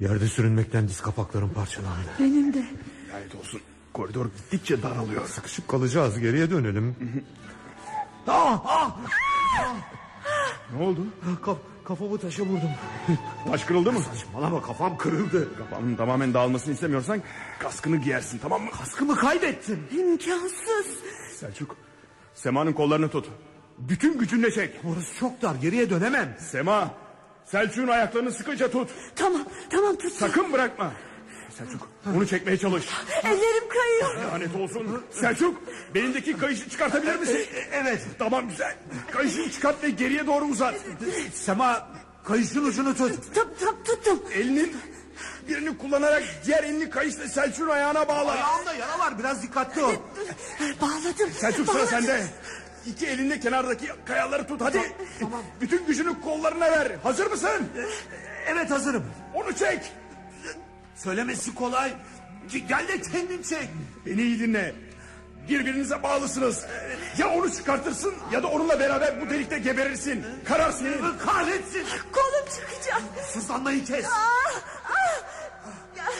Speaker 6: Yerde sürünmekten diz kapaklarım parçalandı.
Speaker 12: Benim de.
Speaker 13: Lanet olsun. Koridor gittikçe daralıyor.
Speaker 8: Sıkışıp kalacağız geriye dönelim.
Speaker 19: Ah, ah.
Speaker 13: Ne oldu?
Speaker 6: Kaf, kafamı taşa vurdum.
Speaker 13: Taş kırıldı mı?
Speaker 6: Saçmalama kafam kırıldı.
Speaker 13: Kafanın tamamen dağılmasını istemiyorsan kaskını giyersin tamam mı?
Speaker 19: Kaskımı kaybettim.
Speaker 12: İmkansız.
Speaker 13: Selçuk Sema'nın kollarını tut. Bütün gücünle çek.
Speaker 6: Orası çok dar geriye dönemem.
Speaker 13: Sema Selçuk'un ayaklarını sıkıca tut.
Speaker 12: Tamam tamam tut.
Speaker 13: Sakın bırakma. Selçuk onu çekmeye çalış.
Speaker 12: Ellerim kayıyor.
Speaker 13: Lanet olsun. Selçuk belindeki kayışı çıkartabilir misin?
Speaker 19: Evet.
Speaker 13: Tamam güzel. Kayışını çıkart ve geriye doğru uzat.
Speaker 19: Sema kayışın ucunu tut.
Speaker 12: Tut, tut, tuttum.
Speaker 13: Elinin birini kullanarak diğer elini kayışla Selçuk'un ayağına bağla.
Speaker 19: Ayağımda yara var biraz dikkatli ol.
Speaker 12: Bağladım.
Speaker 13: Selçuk sıra
Speaker 12: bağladım.
Speaker 13: sende. İki elinde kenardaki kayaları tut hadi.
Speaker 19: Tamam.
Speaker 13: Bütün gücünü kollarına ver. Hazır mısın?
Speaker 19: Evet hazırım.
Speaker 13: Onu çek.
Speaker 19: Söylemesi kolay.
Speaker 13: Gel de kendin çek. Beni iyi dinle. Birbirinize bağlısınız. Ya onu çıkartırsın ya da onunla beraber bu delikte geberirsin. Karar senin.
Speaker 19: Kahretsin.
Speaker 12: Kolum çıkacak.
Speaker 19: Sızlanmayı kes.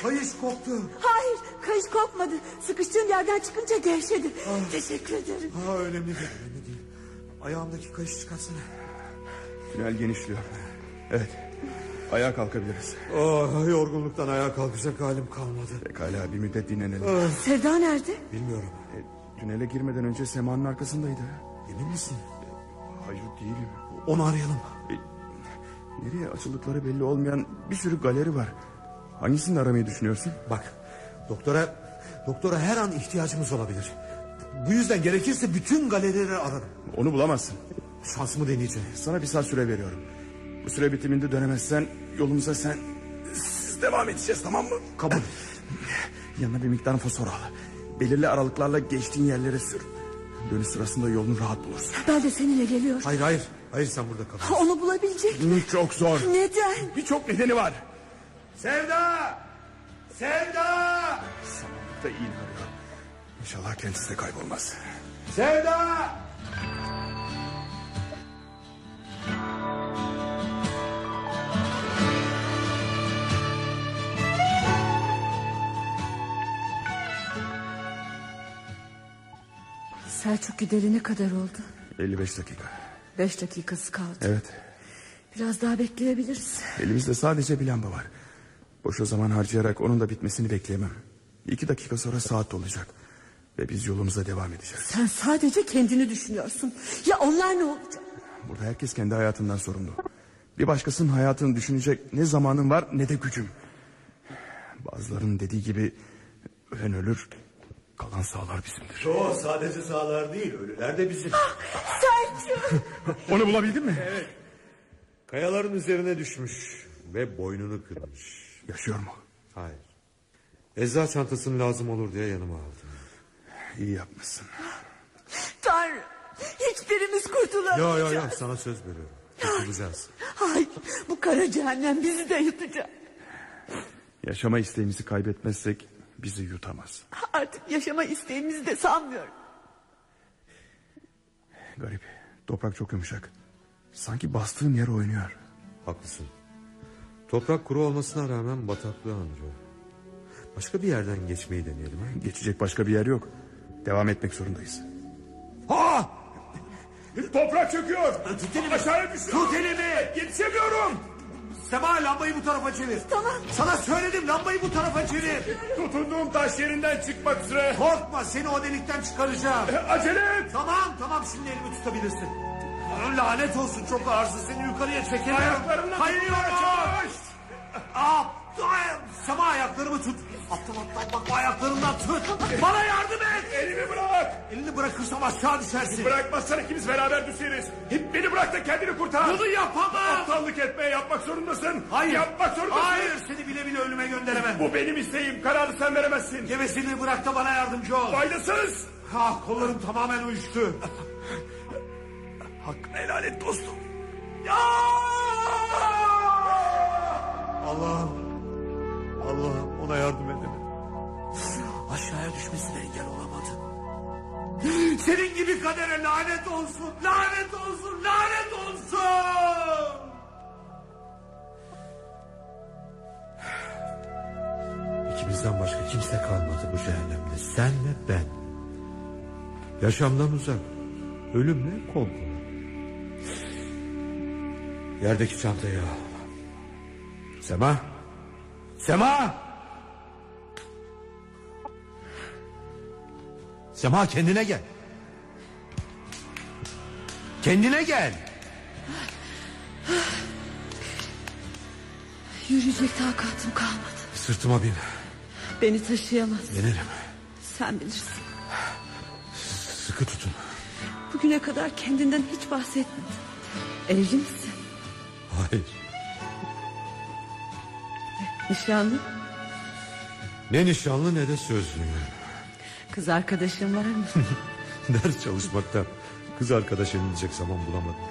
Speaker 19: Kayış koptu.
Speaker 12: Hayır kayış kopmadı. Sıkıştığım yerden çıkınca gevşedi. Teşekkür ederim.
Speaker 8: Ha, önemli değil önemli değil. Ayağımdaki kayışı çıkarsana.
Speaker 13: Tünel genişliyor. Evet. Ayağa kalkabiliriz.
Speaker 8: Oh, yorgunluktan ayağa kalkacak halim kalmadı.
Speaker 13: Pekala bir müddet dinlenelim.
Speaker 8: Ah.
Speaker 12: Sevda nerede?
Speaker 8: Bilmiyorum.
Speaker 13: E, tünele girmeden önce Sema'nın arkasındaydı.
Speaker 8: Emin misin?
Speaker 13: Hayır değilim.
Speaker 8: Onu arayalım.
Speaker 13: E, nereye açıldıkları belli olmayan bir sürü galeri var. Hangisini aramayı düşünüyorsun?
Speaker 8: Bak doktora doktora her an ihtiyacımız olabilir. Bu yüzden gerekirse bütün galerileri ararım.
Speaker 13: Onu bulamazsın.
Speaker 8: Şansımı deneyeceğim.
Speaker 13: Sana bir saat süre veriyorum. Bu süre bitiminde dönemezsen yolumuza sen siz devam edeceğiz tamam mı?
Speaker 8: Kabul.
Speaker 13: Yanına bir miktar fosfor al. Belirli aralıklarla geçtiğin yerlere sür. Dönüş sırasında yolunu rahat bulursun.
Speaker 12: Ben de seninle geliyorum.
Speaker 8: Hayır hayır. Hayır sen burada kal.
Speaker 12: Onu bulabilecek mi?
Speaker 13: Bu çok zor.
Speaker 12: Neden?
Speaker 13: Birçok nedeni var.
Speaker 19: Sevda! Sevda!
Speaker 13: Samanlıkta iyi arıyor. İnşallah kendisi de kaybolmaz.
Speaker 19: Sevda!
Speaker 12: Selçuk gideri ne kadar oldu?
Speaker 13: 55 dakika.
Speaker 12: Beş dakikası kaldı.
Speaker 13: Evet.
Speaker 12: Biraz daha bekleyebiliriz.
Speaker 13: Elimizde sadece bir lamba var. Boşa zaman harcayarak onun da bitmesini bekleyemem. İki dakika sonra saat olacak. Ve biz yolumuza devam edeceğiz.
Speaker 12: Sen sadece kendini düşünüyorsun. Ya onlar ne olacak?
Speaker 13: Burada herkes kendi hayatından sorumlu. Bir başkasının hayatını düşünecek ne zamanım var ne de gücüm. Bazılarının dediği gibi ölen ölür, kalan sağlar bizimdir.
Speaker 8: Yo sadece sağlar değil ölüler de bizim.
Speaker 12: Selçuk!
Speaker 13: Onu bulabildin mi?
Speaker 8: Evet. Kayaların üzerine düşmüş ve boynunu kırmış.
Speaker 13: Yaşıyor mu?
Speaker 8: Hayır. Eczacı çantasını lazım olur diye yanıma aldım.
Speaker 13: İyi yapmışsın.
Speaker 12: Tanrım! Hiçbirimiz kurtulamayacağız.
Speaker 8: Yo yo yo sana söz veriyorum. Kurtulacağız.
Speaker 12: Hayır bu kara cehennem bizi de yutacak.
Speaker 13: Yaşama isteğimizi kaybetmezsek bizi yutamaz.
Speaker 12: Artık yaşama isteğimizi de sanmıyorum.
Speaker 13: Garip. Toprak çok yumuşak. Sanki bastığın yer oynuyor.
Speaker 8: Haklısın. Toprak kuru olmasına rağmen bataklığı andırıyor. Başka bir yerden geçmeyi deneyelim. Ha?
Speaker 13: Geçecek başka bir yer yok. Devam etmek zorundayız.
Speaker 21: Ha! Toprak çöküyor.
Speaker 19: Tut elimi.
Speaker 21: Aşağıya düşüyor.
Speaker 19: Tut elimi.
Speaker 21: Yetişemiyorum.
Speaker 19: Sema lambayı bu tarafa çevir.
Speaker 12: Tamam.
Speaker 19: Sana söyledim lambayı bu tarafa çevir.
Speaker 21: Tutunduğum taş yerinden çıkmak üzere.
Speaker 19: Korkma seni o delikten çıkaracağım.
Speaker 21: E, Acele et.
Speaker 19: Tamam tamam şimdi elimi tutabilirsin. Lanet olsun çok ağırsın seni yukarıya çekelim.
Speaker 21: Ayaklarımla
Speaker 19: Kayıyorum.
Speaker 21: tutunmaya
Speaker 19: ayaklarımı tut. Aptal aptal bak ayaklarımdan tut. Bana yardım et.
Speaker 21: Elimi bırak.
Speaker 19: Elini bırakırsam aşağı düşersin.
Speaker 21: Bırakmazsan ikimiz beraber düşeriz. Hep beni bırak da kendini kurtar.
Speaker 19: Bunu yapamam.
Speaker 21: Aptallık etmeye yapmak zorundasın.
Speaker 19: Hayır.
Speaker 21: Yapmak zorundasın.
Speaker 19: Hayır seni bile bile ölüme gönderemem.
Speaker 21: Bu benim isteğim. Kararı sen veremezsin.
Speaker 19: Gevesini bırak da bana yardımcı ol.
Speaker 21: Faydasız.
Speaker 19: Ah kollarım tamamen uyuştu.
Speaker 13: Hakkını helal et dostum.
Speaker 8: Allah'ım. Allah'ım ona yardım edemedim.
Speaker 19: Aşağıya düşmesine engel olamadım. Senin gibi kadere lanet olsun. Lanet olsun. Lanet olsun.
Speaker 8: İkimizden başka kimse kalmadı bu cehennemde. Sen ve ben. Yaşamdan uzak. Ölümle kol. Yerdeki çantayı al. Sema. Sema. Sema kendine gel. Kendine gel.
Speaker 12: Yürüyecek takatım kalmadı.
Speaker 8: Sırtıma bin.
Speaker 12: Beni taşıyamaz.
Speaker 8: Binelim.
Speaker 12: Sen bilirsin.
Speaker 8: Sıkı tutun.
Speaker 12: Bugüne kadar kendinden hiç bahsetmedin. Evli misin?
Speaker 8: Hayır.
Speaker 12: Nişanlı?
Speaker 8: Ne nişanlı ne de sözlü.
Speaker 12: Kız arkadaşın var mı?
Speaker 8: Ders çalışmaktan kız arkadaş edinecek zaman bulamadım.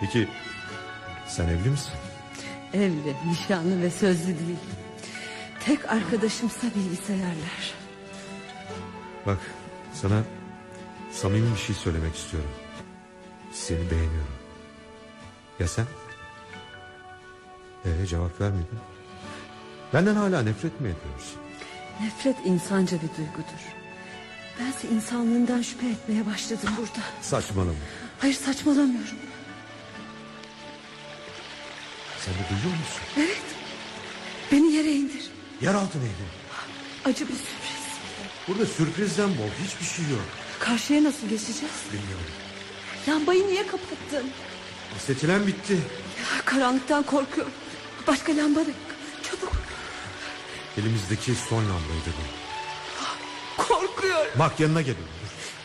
Speaker 8: Peki sen evli misin?
Speaker 12: Evli, nişanlı ve sözlü değil. Tek arkadaşımsa bilgisayarlar.
Speaker 8: Bak sana samimi bir şey söylemek istiyorum. Seni beğeniyorum. Ya sen? Ee, cevap vermedin. Benden hala nefret mi ediyorsun?
Speaker 12: Nefret insanca bir duygudur. Bense insanlığından şüphe etmeye başladım burada.
Speaker 8: Saçmalama.
Speaker 12: Hayır saçmalamıyorum.
Speaker 8: Sen de duyuyor musun?
Speaker 12: Evet. Beni yere indir.
Speaker 8: Yeraltı nehri.
Speaker 12: Acı bir sürpriz.
Speaker 8: Burada sürprizden bol hiçbir şey yok.
Speaker 12: Karşıya nasıl geçeceğiz?
Speaker 8: Bilmiyorum.
Speaker 12: Lambayı niye kapattın?
Speaker 8: Seçilen bitti.
Speaker 12: Ya, karanlıktan korkuyorum. Başka lamba da.
Speaker 8: Elimizdeki son lambaydı bu.
Speaker 12: Korkuyorum.
Speaker 8: Bak yanına geliyorum.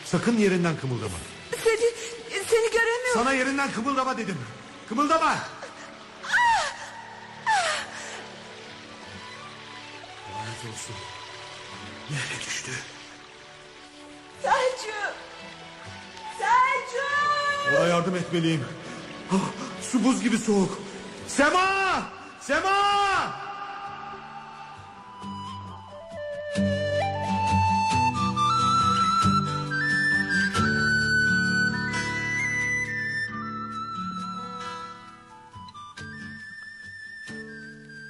Speaker 8: Sakın yerinden kımıldama.
Speaker 12: Seni, seni göremiyorum.
Speaker 8: Sana yerinden kımıldama dedim. Kımıldama. Lanet olsun. Yere düştü.
Speaker 12: Selçuk. Selçuk.
Speaker 8: Ona yardım etmeliyim. Ah, su buz gibi soğuk. Sema! Sema!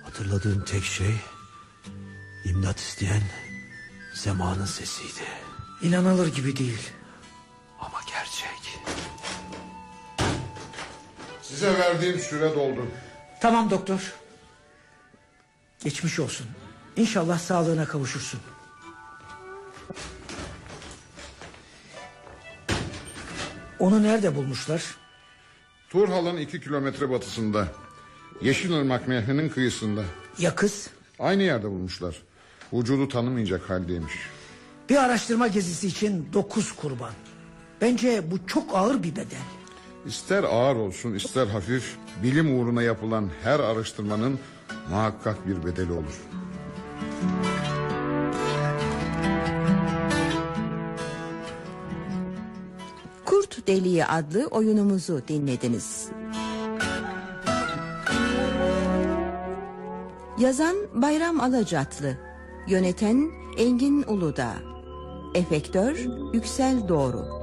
Speaker 6: Hatırladığım tek şey imdat isteyen Sema'nın sesiydi.
Speaker 4: İnanılır gibi değil.
Speaker 6: Ama gerçek.
Speaker 5: Size verdiğim süre doldu.
Speaker 4: Tamam doktor. Geçmiş olsun. İnşallah sağlığına kavuşursun. Onu nerede bulmuşlar?
Speaker 5: Turhal'ın iki kilometre batısında. Yeşilırmak Nehri'nin kıyısında.
Speaker 4: Ya kız?
Speaker 5: Aynı yerde bulmuşlar. Vücudu tanımayacak haldeymiş.
Speaker 4: Bir araştırma gezisi için dokuz kurban. Bence bu çok ağır bir bedel.
Speaker 5: İster ağır olsun ister hafif bilim uğruna yapılan her araştırmanın muhakkak bir bedeli olur.
Speaker 2: Kurt Deliği adlı oyunumuzu dinlediniz. Yazan Bayram Alacatlı, yöneten Engin Uludağ, efektör Yüksel Doğru.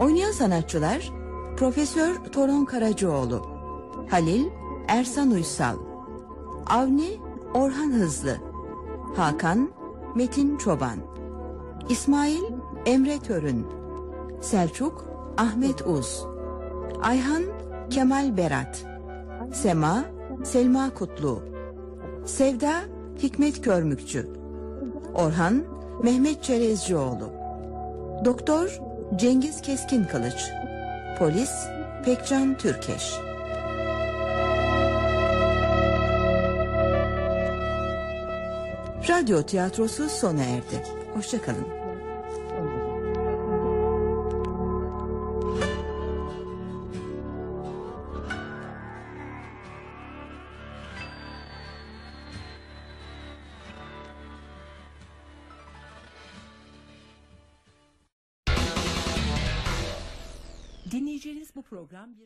Speaker 2: Oynayan sanatçılar Profesör Toron Karacaoğlu, Halil Ersan Uysal, Avni Orhan Hızlı, Hakan Metin Çoban, İsmail Emre Törün, Selçuk Ahmet Uz, Ayhan Kemal Berat, Sema Selma Kutlu, Sevda Hikmet Körmükçü, Orhan Mehmet Çerezcioğlu, Doktor Cengiz Keskin Kılıç, Polis Pekcan Türkeş. Radyo tiyatrosu sona erdi. Hoşçakalın.
Speaker 22: Dinleyeceğiniz bu program bir